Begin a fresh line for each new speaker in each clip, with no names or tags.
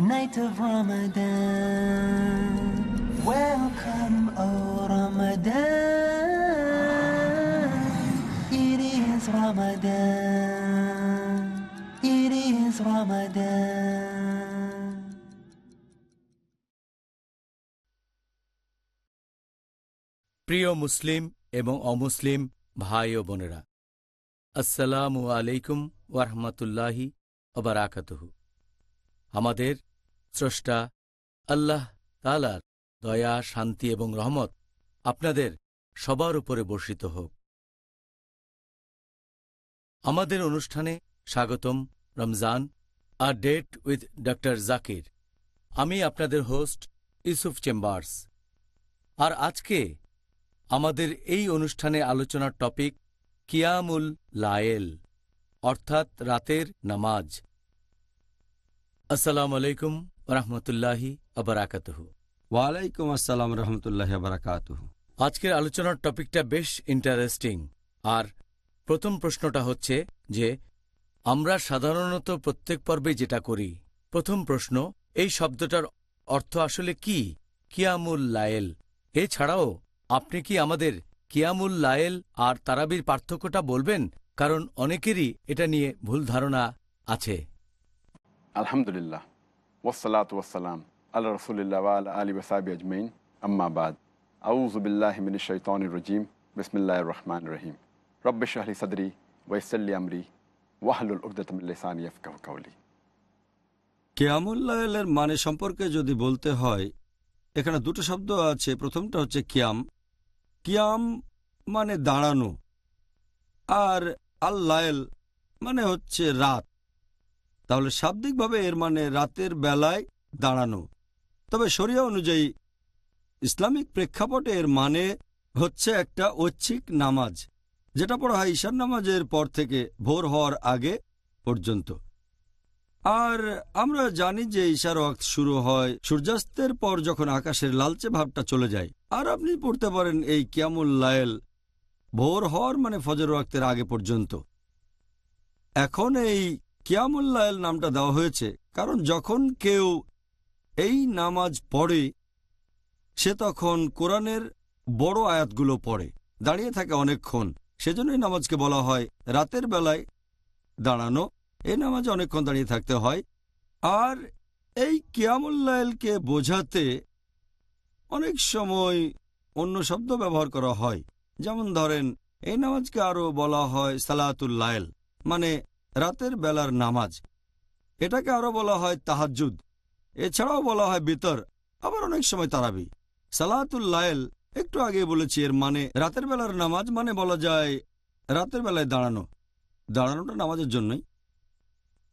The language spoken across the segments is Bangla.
night of Ramadan. Welcome, O Ramadan. It is Ramadan. It is Ramadan.
প্রিয় মুসলিম এবং অমুসলিম ভাই ও বোনেরা আসসালামু আলাইকুম ওয়ারহমতুল্লাহি ওবরাকাতহু আমাদের স্রষ্টা আল্লাহ তালার দয়া, শান্তি এবং রহমত আপনাদের সবার উপরে বর্ষিত হোক। আমাদের অনুষ্ঠানে স্বাগতম Ramzan, a date with doctor Zakir. আমি আপনাদের হোস্ট ইউসুফ চেম্বার্স। আর আজকে আমাদের এই অনুষ্ঠানে আলোচনার টপিক কিয়ামুল লায়েল, অর্থাৎ রাতের নামাজ। আসসালামু আলাইকুম রহমতুল্লাহি আবরাকাতহ
ওয়ালাইকুম আসসালাম রহমতুল্লাহ বারাকাত
আজকের আলোচনার টপিকটা বেশ ইন্টারেস্টিং আর প্রথম প্রশ্নটা হচ্ছে যে আমরা সাধারণত প্রত্যেক পর্বে যেটা করি প্রথম প্রশ্ন এই শব্দটার অর্থ আসলে কি? কিয়ামুল লায়েল। এছাড়াও আপনি কি আমাদের কিয়ামুল লায়েল আর তারাবির পার্থক্যটা বলবেন? কারণ অনেকেরই এটা নিয়ে ভুল ধারণা আছে।
আলহামদুলিল্লাহ ওসালাত ওয়াসালাম আল্লাহ রসুলিল্লাহ ওয়াল আলী ওসাবি আজমাইন আম্মাবাদ আউজুবিল্লাহ মিন শৈতানির রজিম বিসমিল্লাহ রহমান রহিম রব্বে শাহলি সদরি ওয়াইসাল্লি আমরি ওয়াহলুল উকদতমিল্লিসানি ইফকাহু কাউলি
মানে সম্পর্কে যদি বলতে হয়, এখানে দুটো শব্দ আছে। প্রথমটা হচ্ছে কিয়াম। কিয়াম মানে দাঁড়ানো। আর আল্লায়েল মানে হচ্ছে রাত। তাহলে শাব্দিকভাবে এর মানে রাতের বেলায় দাঁড়ানো। তবে শরিয়া অনুযায়ী ইসলামিক প্রেক্ষাপটে এর মানে হচ্ছে একটা ঐচ্ছিক নামাজ, যেটা পড়া হয় ঈশান নামাজের পর থেকে ভোর হওয়ার আগে পর্যন্ত। আর আমরা জানি যে ঈশার ওয়াক্ত শুরু হয় সূর্যাস্তের পর যখন আকাশের লালচে ভাবটা চলে যায়। আর আপনি পড়তে পারেন এই কিয়ামুল লায়েল ভোর হওয়ার মানে ফজর ওয়াক্তের আগে পর্যন্ত। এখন এই কিয়ামুল লায়েল নামটা দেওয়া হয়েছে, কারণ যখন কেউ এই নামাজ পড়ে, সে তখন কোরআনের বড় আয়াতগুলো পড়ে, দাঁড়িয়ে থাকে অনেকক্ষণ। সেজন্যই নামাজকে বলা হয় রাতের বেলায় দাঁড়ানো। এই নামাজে অনেকক্ষণ দাঁড়িয়ে থাকতে হয়। আর এই কিয়ামুল্লাইলকে বোঝাতে অনেক সময় অন্য শব্দ ব্যবহার করা হয়। যেমন ধরেন, এই নামাজকে আরও বলা হয় সালাতুল্লাইল মানে রাতের বেলার নামাজ। এটাকে আরও বলা হয় তাহাজুদ এছাড়াও বলা হয় বিতর, আবার অনেক সময় তারাবি। সালাতুল্লাইল একটু আগে বলেছি, এর মানে রাতের বেলার নামাজ মানে বলা যায় রাতের বেলায় দাঁড়ানো। দাঁড়ানোটা নামাজের জন্যই।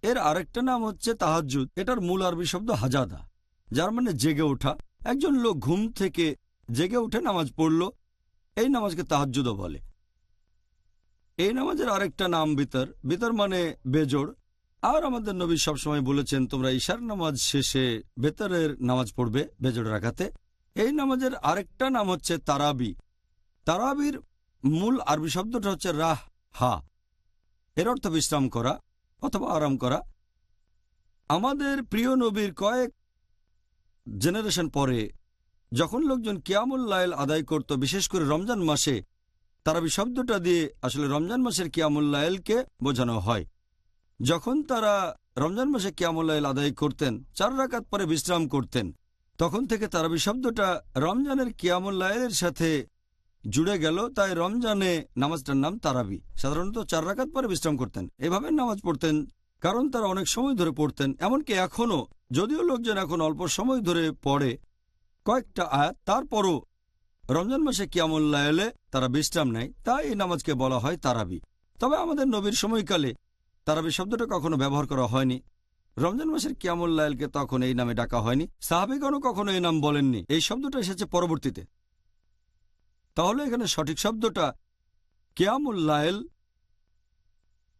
এর আরেকটা নাম হচ্ছে তাহাজুদ এটার মূল আরবি শব্দ হাজাদা, যার মানে জেগে ওঠা। একজন লোক ঘুম থেকে জেগে উঠে নামাজ পড়ল, এই নামাজকে তাহাজুদও বলে। এই নামাজের আরেকটা নাম বিতর। বিতর মানে বেজোড়। আর আমাদের নবী সবসময় বলেছেন, তোমরা ঈশার নামাজ শেষে বেতরের নামাজ পড়বে, বেজোড় রাখাতে। এই নামাজের আরেকটা নাম হচ্ছে তারাবি। তারাবির মূল আরবি শব্দটা হচ্ছে রাহ, হা। এর অর্থ বিশ্রাম করা অথবা আরাম করা। আমাদের প্রিয় নবীর কয়েক জেনারেশন পরে, যখন লোকজন কিয়ামুল লাইল আদায় করত, বিশেষ করে রমজান মাসে তারাবি শব্দটা দিয়ে আসলে রমজান মাসের কিয়ামুল লাইলকে বোঝানো হয়। যখন তারা রমজান মাসে কিয়ামুল লাইল আদায় করতেন, চার রাকাত পরে বিশ্রাম করতেন, তখন থেকে তারাবি শব্দটা রমজানের কিয়ামুল্লাহের সাথে জুড়ে গেল, তাই রমজানে নামাজটার নাম তারাবি। সাধারণত চার রাকাত পরে বিশ্রাম করতেন। এভাবে নামাজ পড়তেন, কারণ তারা অনেক সময় ধরে পড়তেন, এমনকি এখনও, যদিও লোকজন এখন অল্প সময় ধরে পড়ে কয়েকটা আয়াত, তারপরও রমজান মাসে কিয়ামুল্লাহ এলে তারা বিশ্রাম নেয়, তাই এই নামাজকে বলা হয় তারাবি। তবে আমাদের নবীর সময়কালে তারাবি শব্দটা কখনো ব্যবহার করা হয়নি। রমজান মাসের কিয়ামুল লাইলকে তখন এই নামে ডাকা হয়নি। সাহাবিগণও কখনো এই নাম বলেননি। এই শব্দটা এসেছে পরবর্তীতে। তাহলে এখানে সঠিক শব্দটা কিয়ামুল লাইল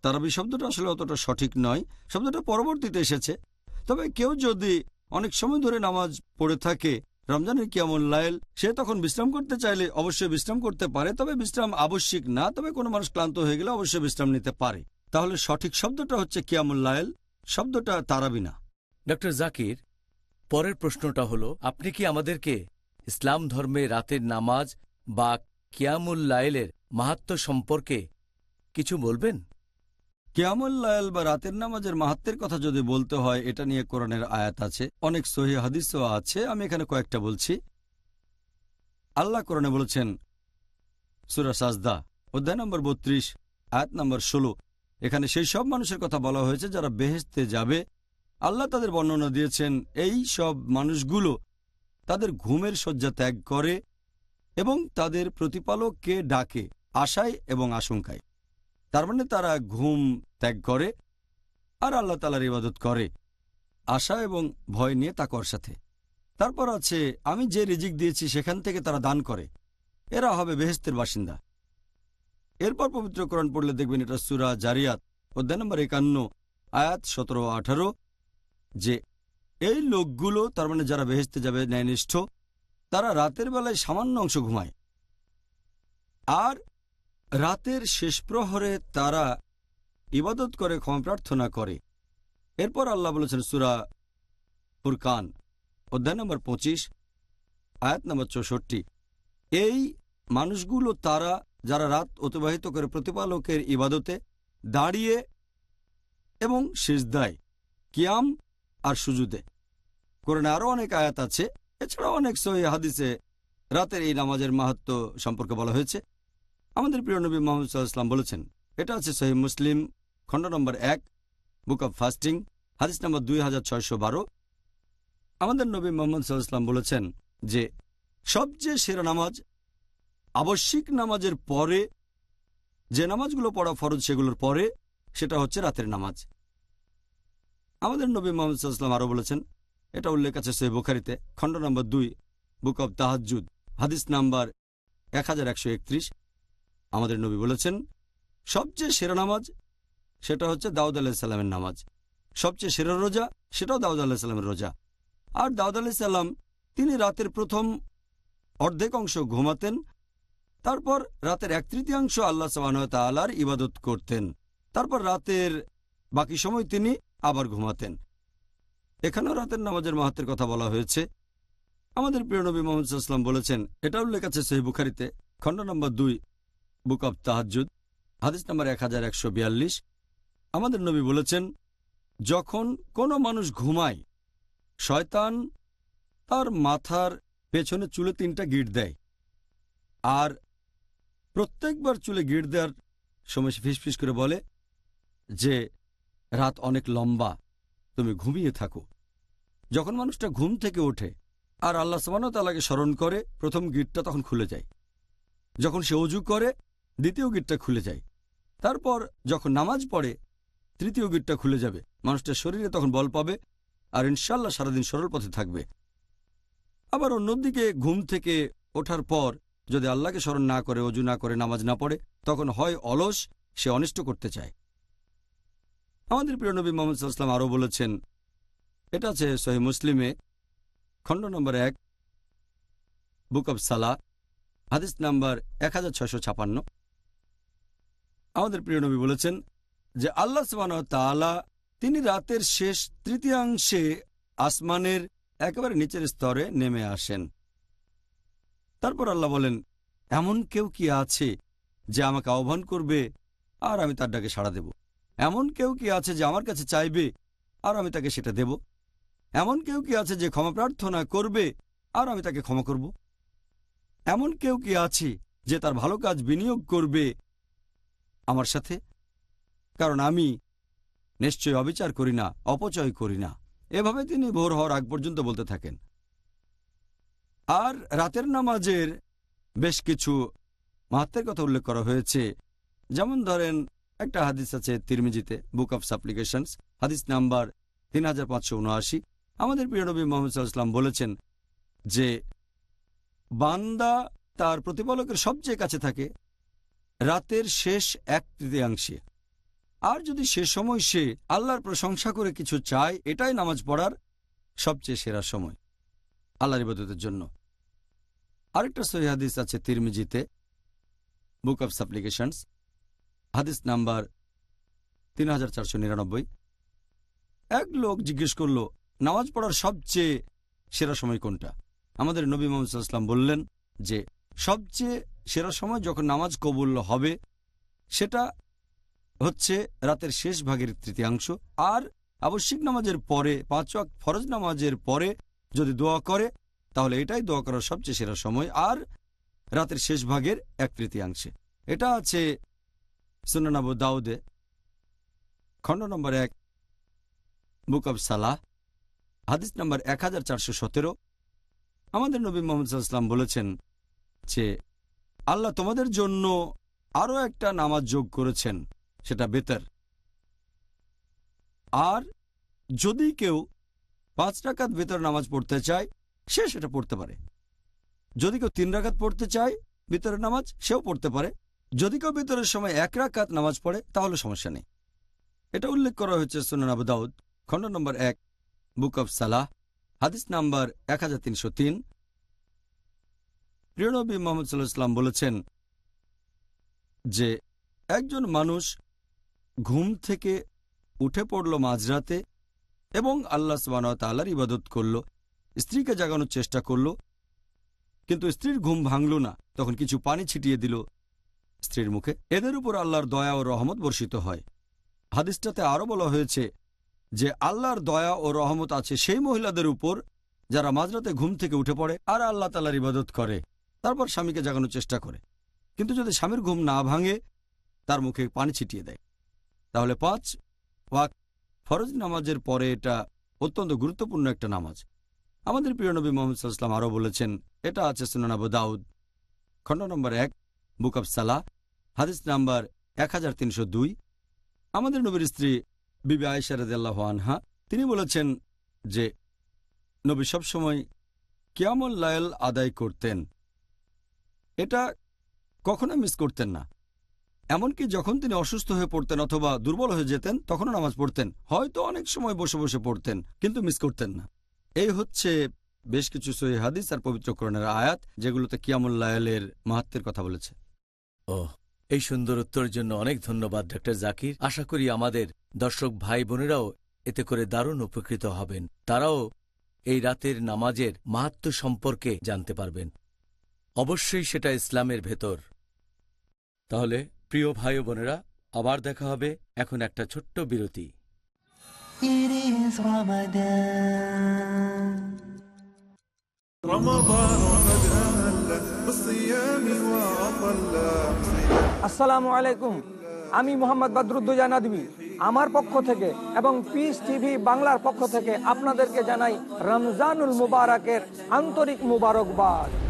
তারাবি শব্দটা আসলে অতটা সঠিক নয়। শব্দটা পরবর্তীতে এসেছে। তবে কেউ যদি অনেক সময় ধরে নামাজ পড়ে থাকে রমজানের কিয়ামুল লাইল, সে তখন বিশ্রাম করতে চাইলে অবশ্যই বিশ্রাম করতে পারে, তবে বিশ্রাম আবশ্যিক না, তবে কোনো মানুষ ক্লান্ত হয়ে গেলে অবশ্যই বিশ্রাম নিতে পারে। তাহলে সঠিক শব্দটা হচ্ছে কিয়ামুল লাইল, শব্দটা তারাবি না
ডক্টর জাকির, পরের প্রশ্নটা হলো, আপনি কি আমাদেরকে ইসলাম ধর্মে রাতের নামাজ বা কিয়ামুল লাইলের মাহাত্ম্য সম্পর্কে কিছু বলবেন?
কিয়ামুল লাইল বা রাতের নামাজের মাহাত্মের কথা যদি বলতে হয়, এটা নিয়ে কোরআনের আয়াত আছে। অনেক সহি হাদিসও আছে। আমি এখানে কয়েকটা বলছি। আল্লাহ কোরআনে বলেছেন, সুরা সাজদা, অধ্যায় নম্বর বত্রিশ, আয়াত নম্বর ষোলো। এখানে সেই সব মানুষের কথা বলা হয়েছে যারা বেহেস্তে যাবে। আল্লাহ তাদের বর্ণনা দিয়েছেন, এই সব মানুষগুলো তাদের ঘুমের শয্যা ত্যাগ করে এবং তাদের প্রতিপালককে ডাকে আশায় এবং আশঙ্কায়। তার মানে তারা ঘুম ত্যাগ করে আর আল্লাহ তালার ইবাদত করে। আশা এবং ভয় নিয়ে তাকর সাথে। তারপর আছে, আমি যে রিজিক দিয়েছি সেখান থেকে তারা দান করে। এরা হবে বেহেস্তের বাসিন্দা। এরপর পবিত্র কোরআন পড়লে দেখবেন এটা সুরা জারিয়াত, অধ্যায় নম্বর একান্ন, আয়াত সতেরো আঠারো, যে এই লোকগুলো, তার মানে যারা বেহেস্তে যাবে ন্যায়নিষ্ঠ, তারা রাতের বেলায় সামান্য অংশ ঘুমায়। আর রাতের শেষ প্রহরে তারা ইবাদত করে, ক্ষমা প্রার্থনা করে। এরপর আল্লাহ বলেছেন সুরা ফুরকান, অধ্যায় নম্বর পঁচিশ, আয়াত নম্বর চৌষট্টি। এই মানুষগুলো তারা, যারা রাত অতিবাহিত করে প্রতিপালকের ইবাদতে দাঁড়িয়ে এবং সিজদায় কিয়াম আর সুজুদে। কোরআনে আরও অনেক আয়াত আছে, এছাড়াও অনেক সহি হাদিসে রাতের এই নামাজের মাহাত্ম সম্পর্কে বলা হয়েছে। আমাদের প্রিয় নবী মোহাম্মদ সাল্লাহাম বলেছেন, এটা আছে সহি মুসলিম, খণ্ড নম্বর এক, বুক অব ফাস্টিং, হাদিস নম্বর দুই হাজার ছয়শো বারো। আমাদের নবী মোহাম্মদ সাল্লাহাম বলেছেন যে, সবচেয়ে সেরা নামাজ, আবশ্যিক নামাজের পরে, যে নামাজগুলো পড়া ফরজ সেগুলোর পরে, সেটা হচ্ছে রাতের নামাজ। আমাদের নবী মোহাম্মদ সাল্লাহাম আরও বলেছেন, এটা উল্লেখ আছে সহি বুখারিতে, খণ্ড নম্বর দুই, বুক অব তাহাজুদ হাদিস নাম্বার এক হাজার একশো একত্রিশ। আমাদের নবী বলেছেন, সবচেয়ে সেরা নামাজ সেটা হচ্ছে দাউদ আলাহিসাল্লামের নামাজ। সবচেয়ে সেরা রোজা সেটাও দাউদ আলাহিসাল্লামের রোজা। আর দাউদ আলাহিসাল্লাম তিনি রাতের প্রথম অর্ধেক অংশ ঘুমাতেন, তারপর রাতের এক তৃতীয়াংশ আল্লাহ সাবানতালার ইবাদত করতেন, তারপর রাতের বাকি সময় তিনি আবার ঘুমাতেন। এখানেও রাতের নামাজের মাহাত্মের কথা বলা হয়েছে। আমাদের প্রিয় নবী মোহাম্মদ সাল্লাম বলেছেন, এটা উল্লেখ আছে সেই বুখারিতে, খণ্ড নম্বর দুই বুক অব তাহাজুদ হাদিস নম্বর এক হাজার একশো বিয়াল্লিশ। আমাদের নবী বলেছেন, যখন কোনো মানুষ ঘুমায়, শয়তান তার মাথার পেছনে চুলে তিনটা গিট দেয়। আর প্রত্যেকবার চুলে গিট দেওয়ার সময় সে ফিসফিস করে বলে যে, রাত অনেক লম্বা, তুমি ঘুমিয়ে থাকো। যখন মানুষটা ঘুম থেকে ওঠে আর আল্লাহ সামানতালাকে স্মরণ করে, প্রথম গিটটা তখন খুলে যায়। যখন সে অজু করে দ্বিতীয় গিটটা খুলে যায়। তারপর যখন নামাজ পড়ে, তৃতীয় গিটটা খুলে যাবে। মানুষটার শরীরে তখন বল পাবে আর ইনশাল্লাহ সারাদিন সরল পথে থাকবে। আবার অন্যদিকে ঘুম থেকে ওঠার পর যদি আল্লাহকে স্মরণ না করে, অজু না করে, নামাজ না পড়ে, তখন হয় অলস, সে অনিষ্ট করতে চায়। আমাদের প্রিয় নবী মোহাম্মদ সাল্লাম আরও বলেছেন, এটা আছে সহি মুসলিমে, খণ্ড নম্বর এক, বুক অব সালা হাদিস নাম্বার এক হাজার ছয়শো ছাপান্ন। আমাদের প্রিয় নবী বলেছেন যে আল্লাহ সবান তালা তিনি রাতের শেষ তৃতীয়াংশে আসমানের একেবারে নিচের স্তরে নেমে আসেন। তারপর আল্লাহ বলেন, এমন কেউ কি আছে যে আমাকে আহ্বান করবে আর আমি তার ডাকে সাড়া দেব? এমন কেউ কি আছে যে আমার কাছে চাইবে আর আমি তাকে সেটা দেব? এমন কেউ কি আছে যে ক্ষমা প্রার্থনা করবে আর আমি তাকে ক্ষমা করব? এমন কেউ কি আছে যে তার ভালো কাজ বিনিয়োগ করবে আমার সাথে? কারণ আমি নিশ্চয় অবিচার করি না, অপচয় করি না। এভাবে তিনি ভোর হওয়ার আগ পর্যন্ত বলতে থাকেন। আর রাতের নামাজের বেশ কিছু মাহাত্মের কথা উল্লেখ করা হয়েছে। যেমন ধরেন, একটা হাদিস আছে তিরমিজিতে বুক অফ সাপ্লিকেশনস হাদিস নাম্বার তিন হাজার পাঁচশো উনআশি। আমাদের প্রিয় নবী মোহাম্মদ সাল্লাম বলেছেন যে, বান্দা তার প্রতিপালকের সবচেয়ে কাছে থাকে রাতের শেষ এক তৃতীয়াংশে। আর যদি সে সময় সে আল্লাহর প্রশংসা করে কিছু চায়, এটাই নামাজ পড়ার সবচেয়ে সেরা সময় আল্লাহর ইবাদতের জন্য। আরেকটা সহি হাদিস আছে তিরমিজিতে, বুক অফ সাপ্লিকেশনস, হাদিস নাম্বার তিন হাজার চারশো নিরানব্বই। এক লোক জিজ্ঞেস করল, নামাজ পড়ার সবচেয়ে সেরা সময় কোনটা? আমাদের নবী মোহাম্মদ বললেন যে, সবচেয়ে সেরা সময় যখন নামাজ কবুল হবে, সেটা হচ্ছে রাতের শেষ ভাগের তৃতীয়াংশ। আর আবশ্যিক নামাজের পরে, পাঁচ ফরজ নামাজের পরে যদি দোয়া করে, তাহলে এটাই দোয়া করার সবচেয়ে সেরা সময়। আর রাতের শেষ ভাগের এক তৃতীয়াংশে। এটা আছে সুনানাবু দাউদে, খণ্ড নম্বর এক, বুক অব সালাহ, হাদিস নম্বর এক হাজার চারশো সতেরো। আমাদের নবী মোহাম্মদ সাল্লাম বলেছেন যে আল্লাহ তোমাদের জন্য আরও একটা নামাজ যোগ করেছেন, সেটা বেতার। আর যদি কেউ পাঁচ রাকাত বেতর নামাজ পড়তে চায়, সে সেটা পড়তে পারে। যদি কেউ তিন রাকাত পড়তে চায় ভিতরের নামাজ, সেও পড়তে পারে। যদি কেউ ভিতরের সময় এক রাকাত নামাজ পড়ে, তাহলে সমস্যা নেই। এটা উল্লেখ করা হয়েছে সুনান আবু দাউদ, খণ্ড নম্বর এক, বুক অব সালাহ, হাদিস নাম্বার এক হাজার তিনশো তিন। প্রিয়নবী মোহাম্মদ সাল্লাহ ইসলাম বলেছেন যে, একজন মানুষ ঘুম থেকে উঠে পড়ল মাঝরাতে এবং আল্লাহ তাল্লার ইবাদত করল, স্ত্রীকে জাগানোর চেষ্টা করল, কিন্তু স্ত্রীর ঘুম ভাঙল না। তখন কিছু পানি ছিটিয়ে দিল স্ত্রীর মুখে। এদের উপর আল্লাহর দয়া ও রহমত বর্ষিত হয়। হাদিসটাতে আরও বলা হয়েছে যে, আল্লাহর দয়া ও রহমত আছে সেই মহিলাদের উপর যারা মাঝরাতে ঘুম থেকে উঠে পড়ে আর আল্লাহ তালার ইবাদত করে। তারপর স্বামীকে জাগানোর চেষ্টা করে। কিন্তু যদি স্বামীর ঘুম না ভাঙে, তার মুখে পানি ছিটিয়ে দেয়। তাহলে পাঁচ ওয়াক ফরজ নামাজের পরে এটা অত্যন্ত গুরুত্বপূর্ণ একটা নামাজ। আমাদের প্রিয় নবী মোহাম্মদ সাল্লাম আরও বলেছেন, এটা আছে সুনানাবু দাউদ, খণ্ড নম্বর এক, বুক অব সালাহ হাদিস নাম্বার এক হাজার তিনশো দুই। আমাদের নবীর স্ত্রী বিবি আয়সারদাল্লাহ আনহা, তিনি বলেছেন যে, নবী সবসময় কিয়ামুল লায়ল আদায় করতেন। এটা কখনো মিস করতেন না। এমনকি যখন তিনি অসুস্থ হয়ে পড়তেন অথবা দুর্বল হয়ে যেতেন, তখনও নামাজ পড়তেন। হয়তো অনেক সময় বসে বসে পড়তেন, কিন্তু মিস করতেন না। এই হচ্ছে বেশ কিছু সহি হাদিস আর পবিত্রকরণের আয়াত, যেগুলোতে কিয়ামুল্লায়লের মাহাত্মের কথা বলেছে।
ও এই সুন্দর উত্তরের জন্য অনেক ধন্যবাদ ডক্টর জাকির। আশা করি আমাদের দর্শক ভাই বোনেরাও এতে করে দারুণ উপকৃত হবেন। তারাও এই রাতের নামাজের মাহাত্ম সম্পর্কে জানতে পারবেন। অবশ্যই সেটা ইসলামের ভেতর। তাহলে প্রিয় ভাই বোনেরা আবার দেখা হবে এখন একটা ছোট্ট বিরতি।
আসসালামু আলাইকুম। আমি মোহাম্মদ বাদরুদ্দোজা নাদবি আমার পক্ষ থেকে এবং পিস টিভি বাংলার পক্ষ থেকে আপনাদেরকে জানাই রমজানুল মুবারকের আন্তরিক মুবারকবাদ।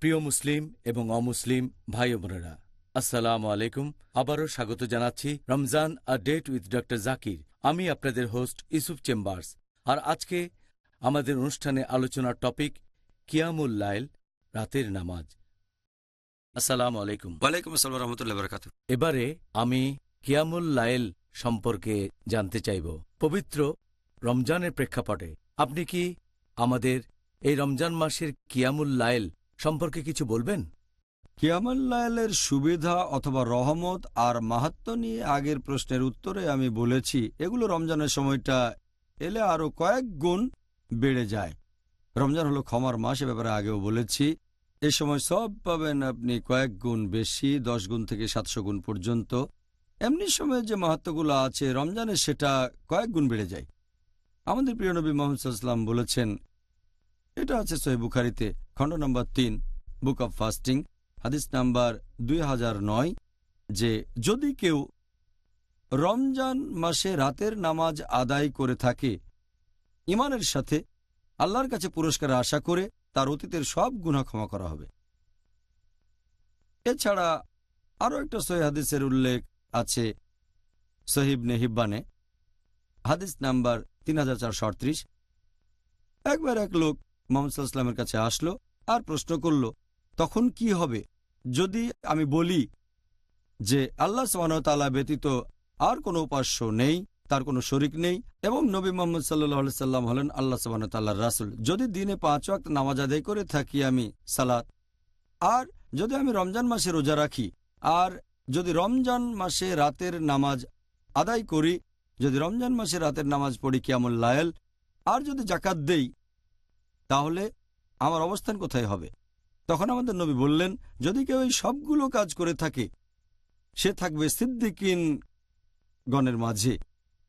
প্রিয় মুসলিম এবং অমুসলিম ভাই বোনেরা আসসালাম আলাইকুম। আবারও স্বাগত জানাচ্ছি Ramzan a date with doctor Zakir. আমি আপনাদের হোস্ট ইসুফ চেম্বার্স। আর আজকে আমাদের অনুষ্ঠানে আলোচনার টপিক কিয়ামুল লাইল রাতের নামাজ। আসসালামু আলাইকুম।
ওয়ালাইকুম আসসালাম রহমতুল্লাহ বরকাত
এবারে আমি কিয়ামুল লাইল সম্পর্কে জানতে চাইব। পবিত্র রমজানের প্রেক্ষাপটে। আপনি কি আমাদের এই রমজান মাসের কিয়ামুল লাইল সম্পর্কে কিছু বলবেন?
কিয়ামুল্লাহের সুবিধা অথবা রহমত আর মাহাত্ম নিয়ে আগের প্রশ্নের উত্তরে আমি বলেছি, এগুলো রমজানের সময়টা এলে আরও কয়েক গুণ বেড়ে যায়। রমজান হলো ক্ষমার মাস, এ ব্যাপারে আগেও বলেছি। এ সময় সব পাবেন আপনি কয়েক গুণ বেশি, দশ গুণ থেকে সাতশো গুণ পর্যন্ত। এমনি সময়ে যে মাহাত্মগুলো আছে, রমজানে সেটা কয়েক গুণ বেড়ে যায়। আমাদের প্রিয় নবী মোহাম্মদ বলেছেন, এটা আছে সহি বুখারিতে, খণ্ড নম্বর তিন, বুক অব ফাস্টিং, হাদিস নাম্বার দুই হাজার নয়, যে যদি কেউ রমজান মাসে রাতের নামাজ আদায় করে থাকে ইমানের সাথে আল্লাহর কাছে পুরস্কার আশা করে তার অতীতের সব গুণা ক্ষমা করা হবে। এছাড়া আরও একটা সহি হাদিসের উল্লেখ আছে সহিব নেহিব্বানে হাদিস নাম্বার তিন হাজার চারশো আটত্রিশ। একবার এক লোক মোহাম্মদ সাল্লামের কাছে আসলো আর প্রশ্ন করল, তখন কি হবে? যদি আমি বলি যে আল্লাহ সালা ব্যতীত আর কোনো উপাস্য নেই, তার কোনো শরিক নেই এবং নবী মোহাম্মদ সাল্লাহ সাল্লাম হলেন আল্লাহ সাবানতাল্লাহ রাসুল, যদি দিনে পাঁচ ওয়াক্ত নামাজ আদায় করে থাকি আমি সালাত, আর যদি আমি রমজান মাসে রোজা রাখি, আর যদি রমজান মাসে রাতের নামাজ আদায় করি যদি রমজান মাসে রাতের নামাজ পড়ি, কিয়ামুল লায়েল আর যদি জাকাত দেই, তাহলে আমার অবস্থান কোথায় হবে? তখন আমাদের নবী বললেন, যদি কেউ এই সবগুলো কাজ করে থাকে, সে থাকবে সিদ্দিকিন গণের মাঝে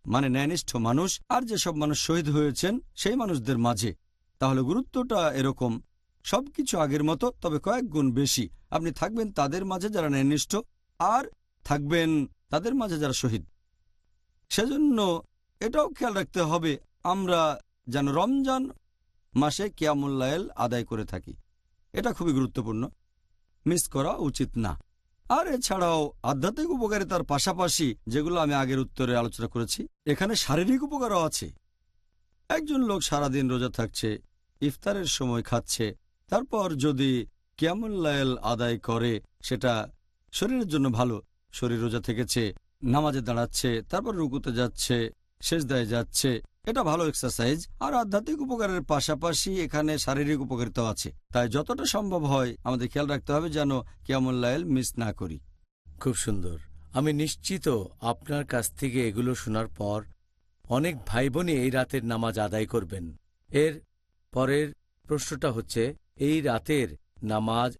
মানে ন্যায়নিষ্ঠ মানুষ, আর যেসব মানুষ শহীদ হয়েছেন, সেই মানুষদের মাঝে। তাহলে গুরুত্বটা এরকম। সবকিছু আগের মতো, তবে কয়েক গুণ বেশি। আপনি থাকবেন তাদের মাঝে যারা ন্যায়নিষ্ঠ, আর থাকবেন তাদের মাঝে যারা শহীদ। সেজন্য এটাও খেয়াল রাখতে হবে, আমরা যেন রমজান মাসে কিয়ামুল্লায়েল আদায় করে থাকি। এটা খুবই গুরুত্বপূর্ণ। মিস করা উচিত না। আর এছাড়াও আধ্যাত্মিক উপকারিতার পাশাপাশি যেগুলো আমি আগের উত্তরে আলোচনা করেছি, এখানে শারীরিক উপকারও আছে। একজন লোক সারাদিন রোজা থাকছে, ইফতারের সময় খাচ্ছে, তারপর যদি কিয়ামুল্লায়েল আদায় করে, সেটা শরীরের জন্য ভালো। শরীর রোজা থেকেছে নামাজে দাঁড়াচ্ছে, তারপর রুকুতে যাচ্ছে শেষ দায় যাচ্ছে। এটা ভালো এক্সারসাইজ আর আধ্যাত্মিক উপকারের পাশাপাশি এখানে শারীরিক উপকারিতা আছে। তাই যতটা সম্ভব হয়, আমাদের খেয়াল রাখতে হবে যেন কিয়ামুল্লায়েল মিস না করি।
খুব সুন্দর। আমি নিশ্চিত আপনার কাছ থেকে এগুলো শোনার পর অনেক ভাই বোনই এই রাতের নামাজ আদায় করবেন। এর পরের প্রশ্নটা হচ্ছে, এই রাতের নামাজ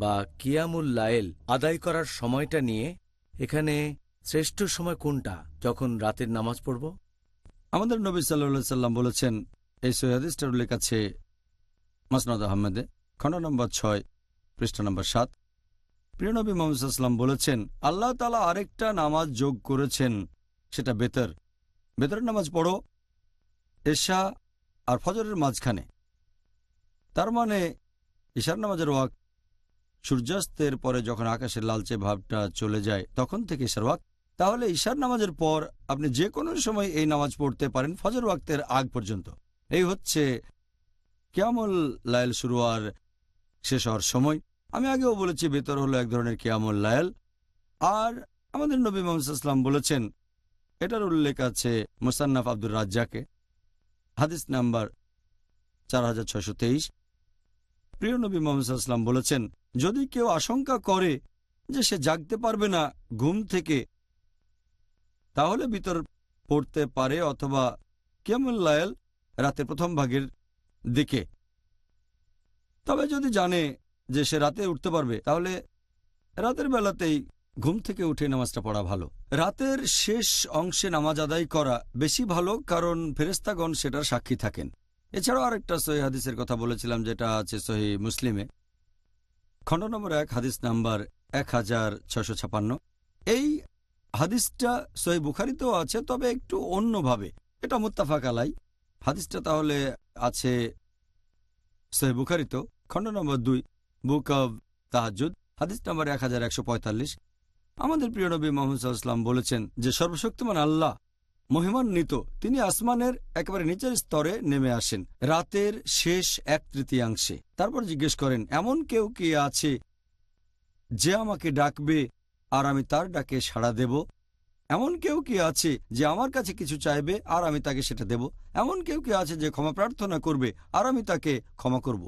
বা কিয়ামুল লায়েল আদায় করার সময়টা নিয়ে এখানে শ্রেষ্ঠ সময় কোনটা যখন রাতের নামাজ পড়ব?
আমাদের নবী সাল্লা সাল্লাম বলেছেন, এই সৈয়াদিসটার উল্লেখ আছে মাসনাদ আহমেদে, খণ্ড নম্বর ছয়, পৃষ্ঠা নম্বর সাত। প্রিয় নবী মোহাম্মদাল্লাম বলেছেন, আল্লাহ তালা আরেকটা নামাজ যোগ করেছেন, সেটা বেতর। বেতরের নামাজ পড়ো এশা আর ফজরের মাঝখানে। তার মানে ঈশার নামাজের ওয়াক সূর্যাস্তের পরে যখন আকাশের লালচে ভাবটা চলে যায়, তখন থেকে ঈশার ওয়াক তাহলে ঈশার নামাজের পর আপনি যে কোনো সময় এই নামাজ পড়তে পারেন ফজর ওয়াক্তের আগ পর্যন্ত। এই হচ্ছে কিয়ামুল লায়ল শুরু আর শেষ হওয়ার সময়। আমি আগেও বলেছি বেতর হলো এক ধরনের কিয়ামুল লায়ল আর আমাদের নবী মোহাম্মদাম বলেছেন, এটার উল্লেখ আছে মুসান্নাফ আব্দুর রাজ্জাকে, হাদিস নাম্বার চার হাজার ছয়শো তেইশ। প্রিয় নবী মোহাম্মদাম বলেছেন, যদি কেউ আশঙ্কা করে যে সে জাগতে পারবে না ঘুম থেকে তাহলে ভিতর পড়তে পারে অথবা কেমন লায়ল রাতের প্রথম ভাগের দিকে। তবে যদি জানে যে সে রাতে উঠতে পারবে, তাহলে রাতের বেলাতেই ঘুম থেকে উঠে নামাজটা পড়া ভালো। রাতের শেষ অংশে নামাজ আদায় করা বেশি ভালো, কারণ ফেরেস্তাগণ সেটার সাক্ষী থাকেন। এছাড়াও আরেকটা সহি হাদিসের কথা বলেছিলাম, যেটা আছে সহি মুসলিমে। খণ্ড নম্বর এক, হাদিস নাম্বার এক হাজার ছশো ছাপান্ন। এই হাদিসটা সহি বুখারিতেও আছে, তবে একটু অন্যভাবে। এটা মুত্তাফাক আলাই হাদিসটা তাহলে আছে সহি বুখারিত খণ্ড নম্বর দুই, বুক অব তাহাজুদ হাদিস নম্বর এক হাজার একশো পঁয়তাল্লিশ। আমাদের প্রিয় নবী মোহাম্মদ সাল্লাম বলেছেন যে, সর্বশক্তিমান আল্লাহ মহিমান্বিত, তিনি আসমানের একেবারে নিচের স্তরে নেমে আসেন, রাতের শেষ এক তৃতীয়াংশে। তারপর জিজ্ঞেস করেন, এমন কেউ কি আছে যে আমাকে ডাকবে আর আমি তার ডাকে সাড়া দেব। এমন কেউ কি আছে যে আমার কাছে কিছু চাইবে, আর আমি তাকে সেটা দেব? এমন কেউ কি আছে যে ক্ষমা প্রার্থনা করবে, আর আমি তাকে ক্ষমা করব?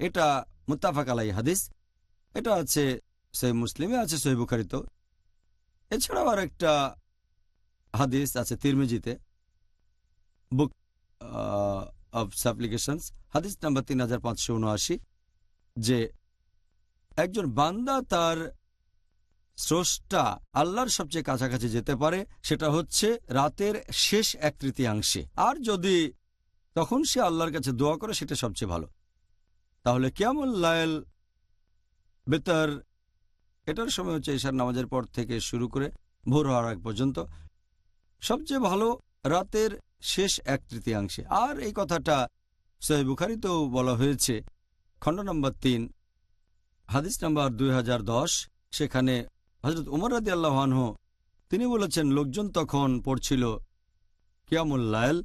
এটা মুত্তাফাক আলাই হাদিস। এটা আছে সই মুসলিমে, আছে সই বুখারিত এছাড়াও আর একটা হাদিস আছে তিরমিজিতে। বুক অব সাপ্লিকেশনস হাদিস নাম্বার তিন হাজার পাঁচশো উনআশি, যে একজন বান্দা তার স্রষ্টা আল্লাহর সবচেয়ে কাছাকাছি যেতে পারে, সেটা হচ্ছে রাতের শেষ এক তৃতীয়াংশে। আর যদি তখন সে আল্লাহর কাছে দোয়া করে, সেটা সবচেয়ে ভালো। তাহলে কেমন লায়ল বেতার, এটার সময় হচ্ছে ঈশার নামাজের পর থেকে শুরু করে ভোর হওয়ার আগ পর্যন্ত সবচেয়ে ভালো রাতের শেষ এক তৃতীয়াংশে। আর এই কথাটা সহি বুখারিতেও বলা হয়েছে, খণ্ড নম্বর তিন, হাদিস নম্বর দুই হাজার দশ, সেখানে হজরত উমর রাদি আল্লাহানহ তিনি বলেছেন, লোকজন তখন পড়ছিল কিয়ামুল লায়ল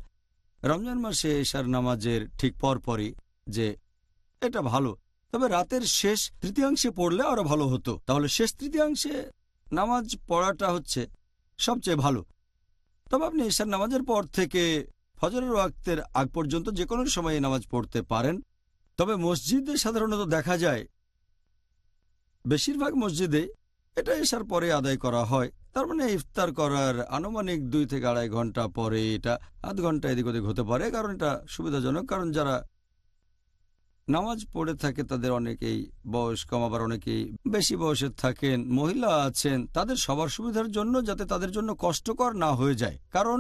রমজান মাসে এশার নামাজের ঠিক পরপরই যে এটা ভালো। তবে রাতের শেষ তৃতীয়াংশে পড়লে আরও ভালো হতো। তাহলে শেষ তৃতীয়াংশে নামাজ পড়াটা হচ্ছে সবচেয়ে ভালো। তবে আপনি এশার নামাজের পর থেকে ফজরের ওয়াক্তের আগ পর্যন্ত যে কোনো সময়ে নামাজ পড়তে পারেন। তবে মসজিদে সাধারণত দেখা যায়, বেশিরভাগ মসজিদে এটা এসার পরে আদায় করা হয়। তার মানে ইফতার করার আনুমানিক দুই থেকে আড়াই ঘণ্টা পরে এটা আধ ঘণ্টা এদিক ওদিক হতে পারে, কারণ এটা সুবিধাজনক, কারণ যারা নামাজ পড়ে থাকে তাদের অনেকেই বয়স কম আবার অনেকেই বেশি বয়সের থাকেন, মহিলা আছেন, তাদের সবার সুবিধার জন্য যাতে তাদের জন্য কষ্টকর না হয়ে যায়। কারণ